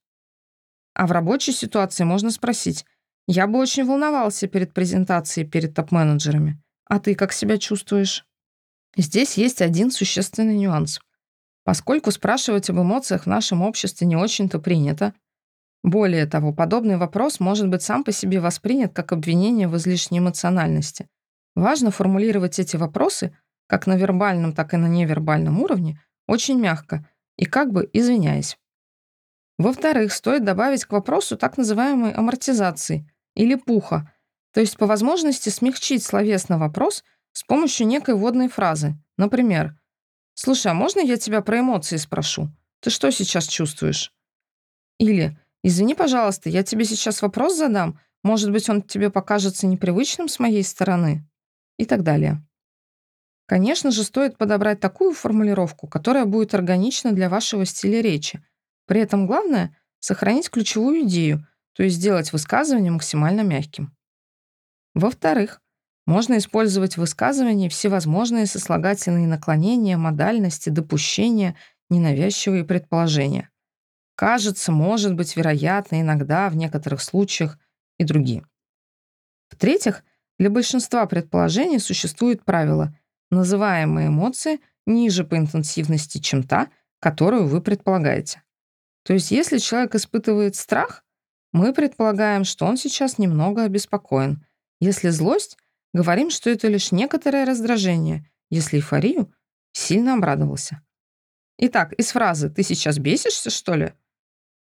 А в рабочей ситуации можно спросить, я бы очень волновался перед презентацией перед топ-менеджерами. А ты как себя чувствуешь? Здесь есть один существенный нюанс. Поскольку спрашивать об эмоциях в нашем обществе не очень-то принято, более того, подобный вопрос может быть сам по себе воспринят как обвинение в излишней эмоциональности. Важно формулировать эти вопросы как на вербальном, так и на невербальном уровне очень мягко и как бы извиняясь. Во-вторых, стоит добавить к вопросу так называемой амортизации или пуха, то есть по возможности смягчить словесный вопрос с помощью некой вводной фразы. Например, «Слушай, а можно я тебя про эмоции спрошу? Ты что сейчас чувствуешь?» Или «Извини, пожалуйста, я тебе сейчас вопрос задам. Может быть, он тебе покажется непривычным с моей стороны?» И так далее. Конечно же, стоит подобрать такую формулировку, которая будет органична для вашего стиля речи. При этом главное — сохранить ключевую идею, то есть сделать высказывание максимально мягким. Во-вторых, можно использовать в высказывании всевозможные сослагательные наклонения, модальности, допущения, ненавязчивые предположения. Кажется, может быть, вероятно, иногда, в некоторых случаях и другие. В-третьих, для большинства предположений существует правило Называемые эмоции ниже по интенсивности, чем та, которую вы предполагаете. То есть если человек испытывает страх, мы предполагаем, что он сейчас немного обеспокоен. Если злость, говорим, что это лишь некоторое раздражение. Если эйфорию, сильно обрадовался. Итак, из фразы «ты сейчас бесишься, что ли?»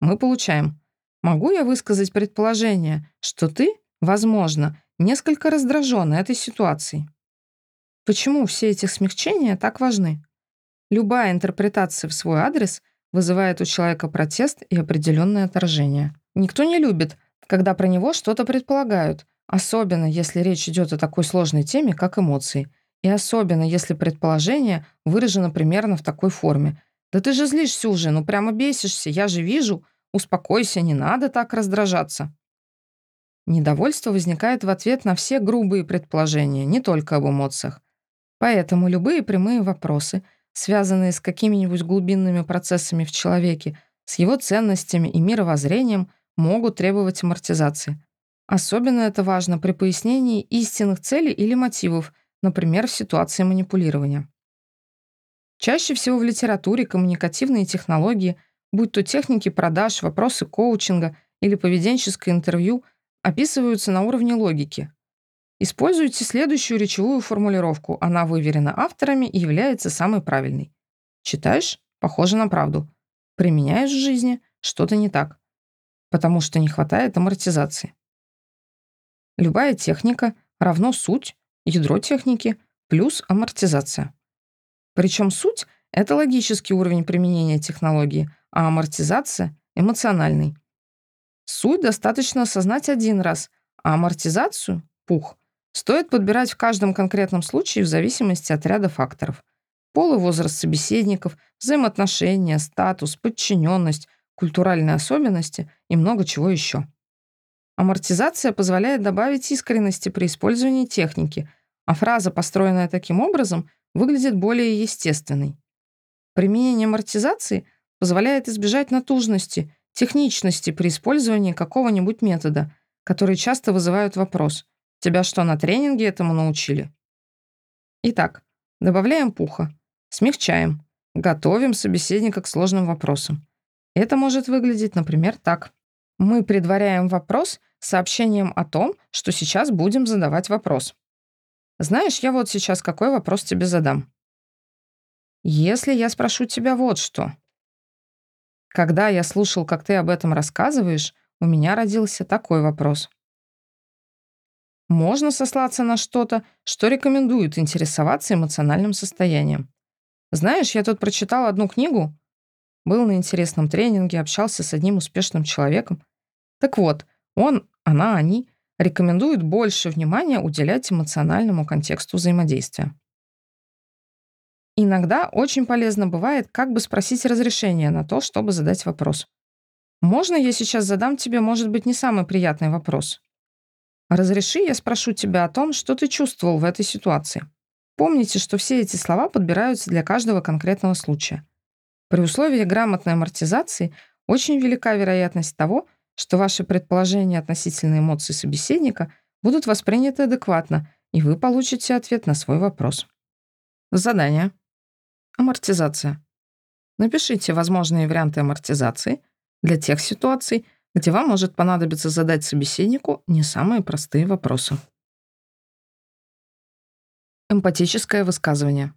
мы получаем «могу я высказать предположение, что ты, возможно, несколько раздражен этой ситуацией?» Почему все эти смягчения так важны? Любая интерпретация в свой адрес вызывает у человека протест и определенное отторжение. Никто не любит, когда про него что-то предполагают, особенно если речь идет о такой сложной теме, как эмоции, и особенно если предположение выражено примерно в такой форме. «Да ты же злишься уже, ну прямо бесишься, я же вижу. Успокойся, не надо так раздражаться». Недовольство возникает в ответ на все грубые предположения, не только об эмоциях. Поэтому любые прямые вопросы, связанные с какими-нибудь глубинными процессами в человеке, с его ценностями и мировоззрением, могут требовать амортизации. Особенно это важно при пояснении истинных целей или мотивов, например, в ситуации манипулирования. Чаще всего в литературе коммуникативные технологии, будь то техники продаж, вопросы коучинга или поведенческое интервью, описываются на уровне логики, Используйте следующую речевую формулировку. Она выверена авторами и является самой правильной. Читаешь? Похоже на правду. Применяешь в жизни? Что-то не так. Потому что не хватает амортизации. Любая техника равно суть, ядро техники, плюс амортизация. Причем суть — это логический уровень применения технологии, а амортизация — эмоциональный. Суть достаточно осознать один раз, а амортизацию — пух Стоит подбирать в каждом конкретном случае в зависимости от ряда факторов. Пол и возраст собеседников, взаимоотношения, статус, подчиненность, культуральные особенности и много чего еще. Амортизация позволяет добавить искренности при использовании техники, а фраза, построенная таким образом, выглядит более естественной. Применение амортизации позволяет избежать натужности, техничности при использовании какого-нибудь метода, которые часто вызывают вопрос – Тебя что, на тренинге этому научили? Итак, добавляем пуха, смягчаем, готовим собеседника к сложным вопросам. Это может выглядеть, например, так. Мы предваряем вопрос сообщением о том, что сейчас будем задавать вопрос. Знаешь, я вот сейчас какой вопрос тебе задам. Если я спрошу тебя вот что. Когда я слушал, как ты об этом рассказываешь, у меня родился такой вопрос. Можно сослаться на что-то, что рекомендует интересоваться эмоциональным состоянием. Знаешь, я тут прочитал одну книгу, был на интересном тренинге, общался с одним успешным человеком. Так вот, он, она, они рекомендуют больше внимания уделять эмоциональному контексту взаимодействия. Иногда очень полезно бывает как бы спросить разрешение на то, чтобы задать вопрос. «Можно я сейчас задам тебе, может быть, не самый приятный вопрос?» Разреши, я спрошу тебя о том, что ты чувствовал в этой ситуации. Помните, что все эти слова подбираются для каждого конкретного случая. При условии грамотной амортизации очень велика вероятность того, что ваши предположения относительно эмоций собеседника будут восприняты адекватно, и вы получите ответ на свой вопрос. Задание. Амортизация. Напишите возможные варианты амортизации для тех ситуаций, где вам может понадобиться задать собеседнику не самые простые вопросы. Эмпатическое высказывание.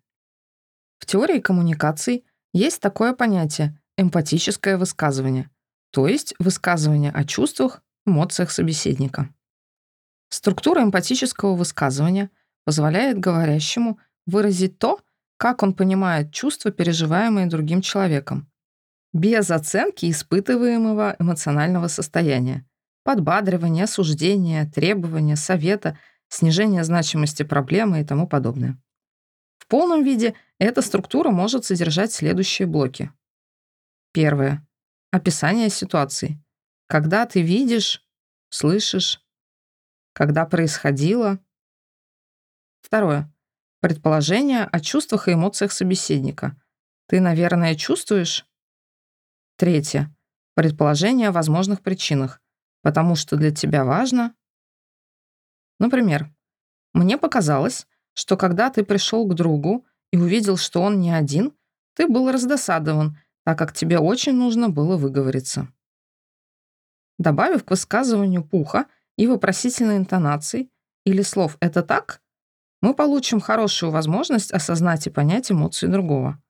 В теории коммуникаций есть такое понятие эмпатическое высказывание, то есть высказывание о чувствах, эмоциях собеседника. Структура эмпатического высказывания позволяет говорящему выразить то, как он понимает чувства, переживаемые другим человеком, без оценки испытываемого эмоционального состояния, подбадривания, осуждения, требования, совета, снижения значимости проблемы и тому подобное. В полном виде эта структура может содержать следующие блоки. Первое. Описание ситуации. Когда ты видишь, слышишь, когда происходило. Второе. Предположение о чувствах и эмоциях собеседника. Ты, наверное, чувствуешь, Третье. Предположение о возможных причинах. Потому что для тебя важно... Например, мне показалось, что когда ты пришел к другу и увидел, что он не один, ты был раздосадован, так как тебе очень нужно было выговориться. Добавив к высказыванию пуха и вопросительной интонации или слов «это так?», мы получим хорошую возможность осознать и понять эмоции другого,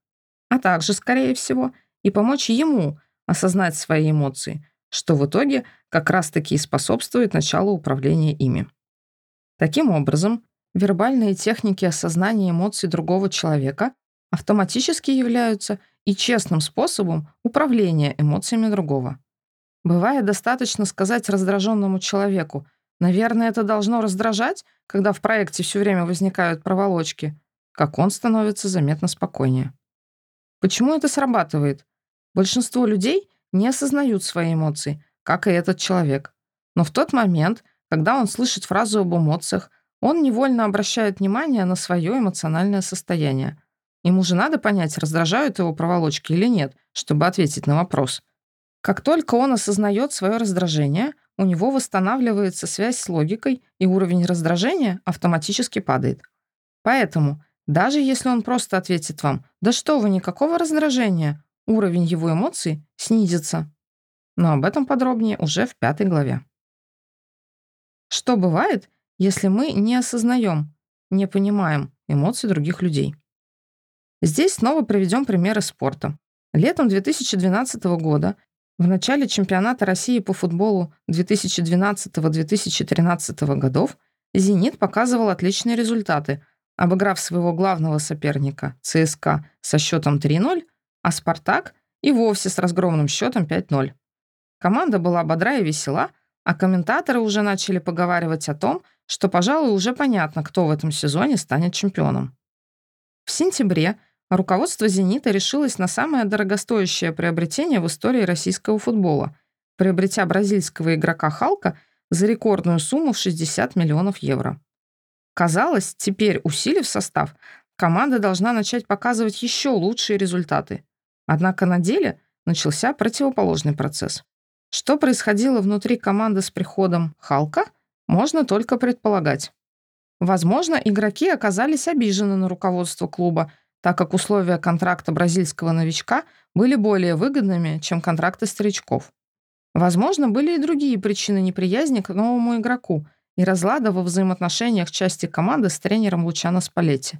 а также, скорее всего, и помочь ему осознать свои эмоции, что в итоге как раз-таки и способствует началу управления ими. Таким образом, вербальные техники осознания эмоций другого человека автоматически являются и честным способом управления эмоциями другого. Бывает достаточно сказать раздраженному человеку, наверное, это должно раздражать, когда в проекте все время возникают проволочки, как он становится заметно спокойнее. Почему это срабатывает? Большинство людей не осознают свои эмоции, как и этот человек. Но в тот момент, когда он слышит фразу об эмоциях, он невольно обращает внимание на свое эмоциональное состояние. Ему же надо понять, раздражают его проволочки или нет, чтобы ответить на вопрос. Как только он осознает свое раздражение, у него восстанавливается связь с логикой, и уровень раздражения автоматически падает. Поэтому, даже если он просто ответит вам «Да что вы, никакого раздражения», уровень его эмоций снизится. Но об этом подробнее уже в пятой главе. Что бывает, если мы не осознаем, не понимаем эмоции других людей? Здесь снова приведем примеры спорта. Летом 2012 года, в начале чемпионата России по футболу 2012-2013 годов, «Зенит» показывал отличные результаты, обыграв своего главного соперника ЦСКА со счетом 3-0, а «Спартак» и вовсе с разгромным счетом 5-0. Команда была бодра и весела, а комментаторы уже начали поговаривать о том, что, пожалуй, уже понятно, кто в этом сезоне станет чемпионом. В сентябре руководство «Зенита» решилось на самое дорогостоящее приобретение в истории российского футбола, приобретя бразильского игрока Халка за рекордную сумму в 60 миллионов евро. Казалось, теперь, усилив состав, команда должна начать показывать еще лучшие результаты. Однако на деле начался противоположный процесс. Что происходило внутри команды с приходом Халка, можно только предполагать. Возможно, игроки оказались обижены на руководство клуба – так как условия контракта бразильского новичка были более выгодными, чем контракты старичков. Возможно, были и другие причины неприязни к новому игроку и разлада во взаимоотношениях части команды с тренером Лучано Спалетти.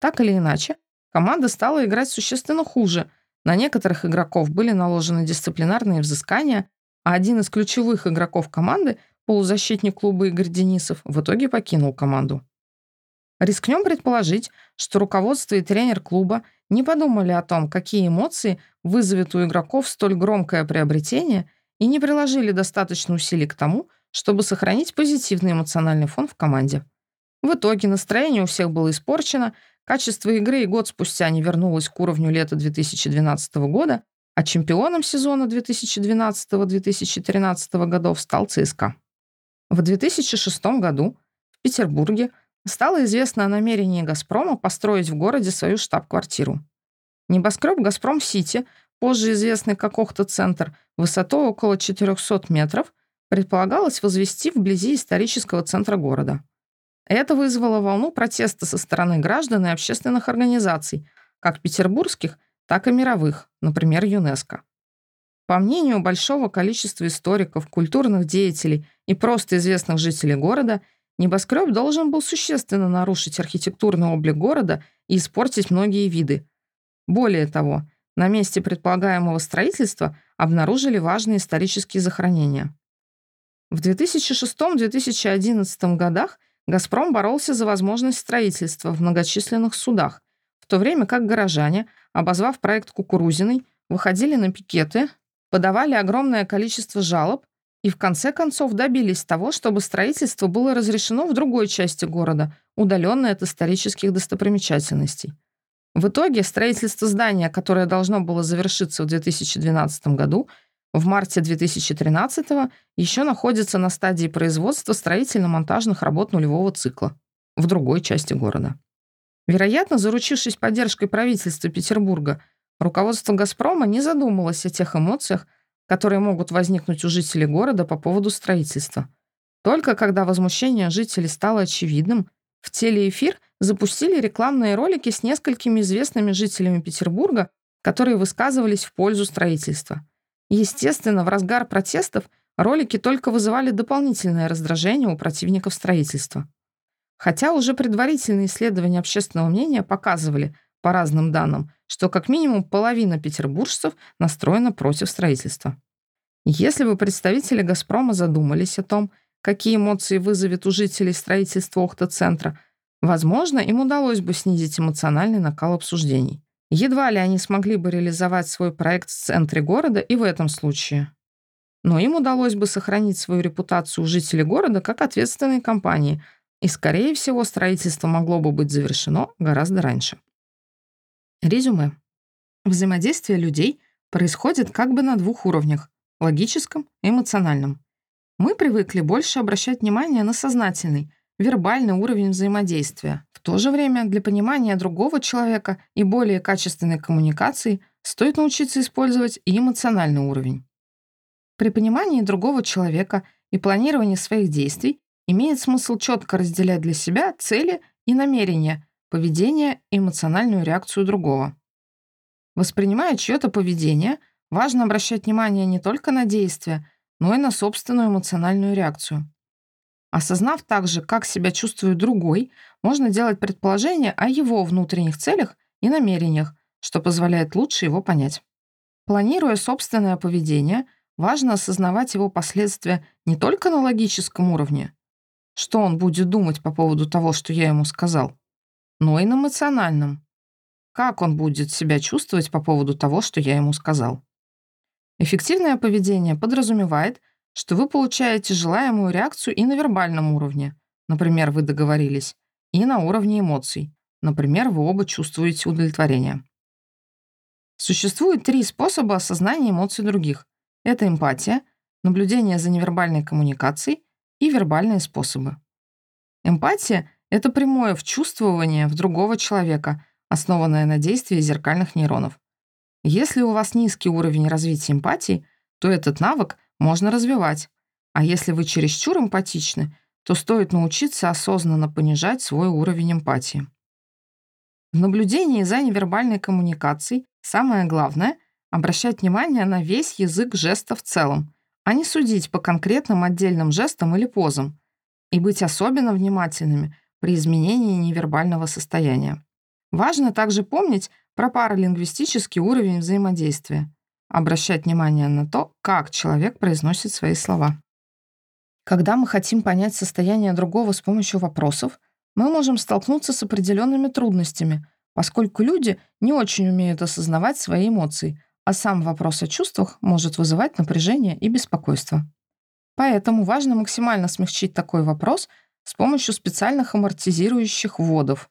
Так или иначе, команда стала играть существенно хуже, на некоторых игроков были наложены дисциплинарные взыскания, а один из ключевых игроков команды, полузащитник клуба Игорь Денисов, в итоге покинул команду. Рискнем предположить, что руководство и тренер клуба не подумали о том, какие эмоции вызовет у игроков столь громкое приобретение и не приложили достаточно усилий к тому, чтобы сохранить позитивный эмоциональный фон в команде. В итоге настроение у всех было испорчено, качество игры и год спустя не вернулось к уровню лета 2012 года, а чемпионом сезона 2012-2013 годов стал ЦСКА. В 2006 году в Петербурге стало известно о намерении «Газпрома» построить в городе свою штаб-квартиру. Небоскреб «Газпром-Сити», позже известный как Охта-центр, высотой около 400 метров, предполагалось возвести вблизи исторического центра города. Это вызвало волну протеста со стороны граждан и общественных организаций, как петербургских, так и мировых, например, ЮНЕСКО. По мнению большого количества историков, культурных деятелей и просто известных жителей города – Небоскреб должен был существенно нарушить архитектурный облик города и испортить многие виды. Более того, на месте предполагаемого строительства обнаружили важные исторические захоронения. В 2006-2011 годах «Газпром» боролся за возможность строительства в многочисленных судах, в то время как горожане, обозвав проект Кукурузиной, выходили на пикеты, подавали огромное количество жалоб и в конце концов добились того, чтобы строительство было разрешено в другой части города, удаленной от исторических достопримечательностей. В итоге строительство здания, которое должно было завершиться в 2012 году, в марте 2013 еще находится на стадии производства строительно-монтажных работ нулевого цикла в другой части города. Вероятно, заручившись поддержкой правительства Петербурга, руководство «Газпрома» не задумалось о тех эмоциях, которые могут возникнуть у жителей города по поводу строительства. Только когда возмущение жителей стало очевидным, в телеэфир запустили рекламные ролики с несколькими известными жителями Петербурга, которые высказывались в пользу строительства. Естественно, в разгар протестов ролики только вызывали дополнительное раздражение у противников строительства. Хотя уже предварительные исследования общественного мнения показывали, по разным данным, что как минимум половина петербуржцев настроена против строительства. Если бы представители «Газпрома» задумались о том, какие эмоции вызовет у жителей строительство Охта-центра, возможно, им удалось бы снизить эмоциональный накал обсуждений. Едва ли они смогли бы реализовать свой проект в центре города и в этом случае. Но им удалось бы сохранить свою репутацию у жителей города как ответственной компании – и, скорее всего, строительство могло бы быть завершено гораздо раньше. Резюме. Взаимодействие людей происходит как бы на двух уровнях – логическом и эмоциональном. Мы привыкли больше обращать внимание на сознательный, вербальный уровень взаимодействия. То же время для понимания другого человека и более качественной коммуникации стоит научиться использовать и эмоциональный уровень. При понимании другого человека и планировании своих действий имеет смысл четко разделять для себя цели и намерения, поведение и эмоциональную реакцию другого. Воспринимая чье-то поведение, важно обращать внимание не только на действия, но и на собственную эмоциональную реакцию. Осознав также, как себя чувствует другой, можно делать предположение о его внутренних целях и намерениях, что позволяет лучше его понять. Планируя собственное поведение, важно осознавать его последствия не только на логическом уровне, что он будет думать по поводу того, что я ему сказал, но и на эмоциональном. Как он будет себя чувствовать по поводу того, что я ему сказал. Эффективное поведение подразумевает, что вы получаете желаемую реакцию и на вербальном уровне, например, вы договорились, и на уровне эмоций, например, вы оба чувствуете удовлетворение. Существует три способа осознания эмоций других. Это эмпатия, наблюдение за невербальной коммуникацией и вербальные способы. Эмпатия — это прямое вчувствование в другого человека, основанное на действии зеркальных нейронов. Если у вас низкий уровень развития эмпатии, то этот навык можно развивать, а если вы чересчур эмпатичны, то стоит научиться осознанно понижать свой уровень эмпатии. В наблюдении за невербальной коммуникацией самое главное — обращать внимание на весь язык жеста в целом, а не судить по конкретным отдельным жестам или позам, и быть особенно внимательными при изменении невербального состояния. Важно также помнить про паралингвистический уровень взаимодействия, обращать внимание на то, как человек произносит свои слова. Когда мы хотим понять состояние другого с помощью вопросов, мы можем столкнуться с определенными трудностями, поскольку люди не очень умеют осознавать свои эмоции, а сам вопрос о чувствах может вызывать напряжение и беспокойство. Поэтому важно максимально смягчить такой вопрос с помощью специальных амортизирующих вводов.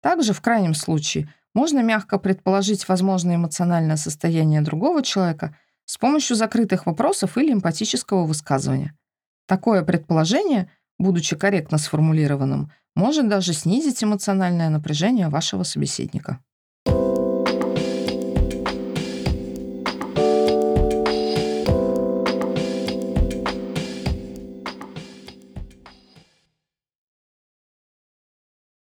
Также, в крайнем случае, можно мягко предположить возможное эмоциональное состояние другого человека с помощью закрытых вопросов или эмпатического высказывания. Такое предположение, будучи корректно сформулированным, может даже снизить эмоциональное напряжение вашего собеседника.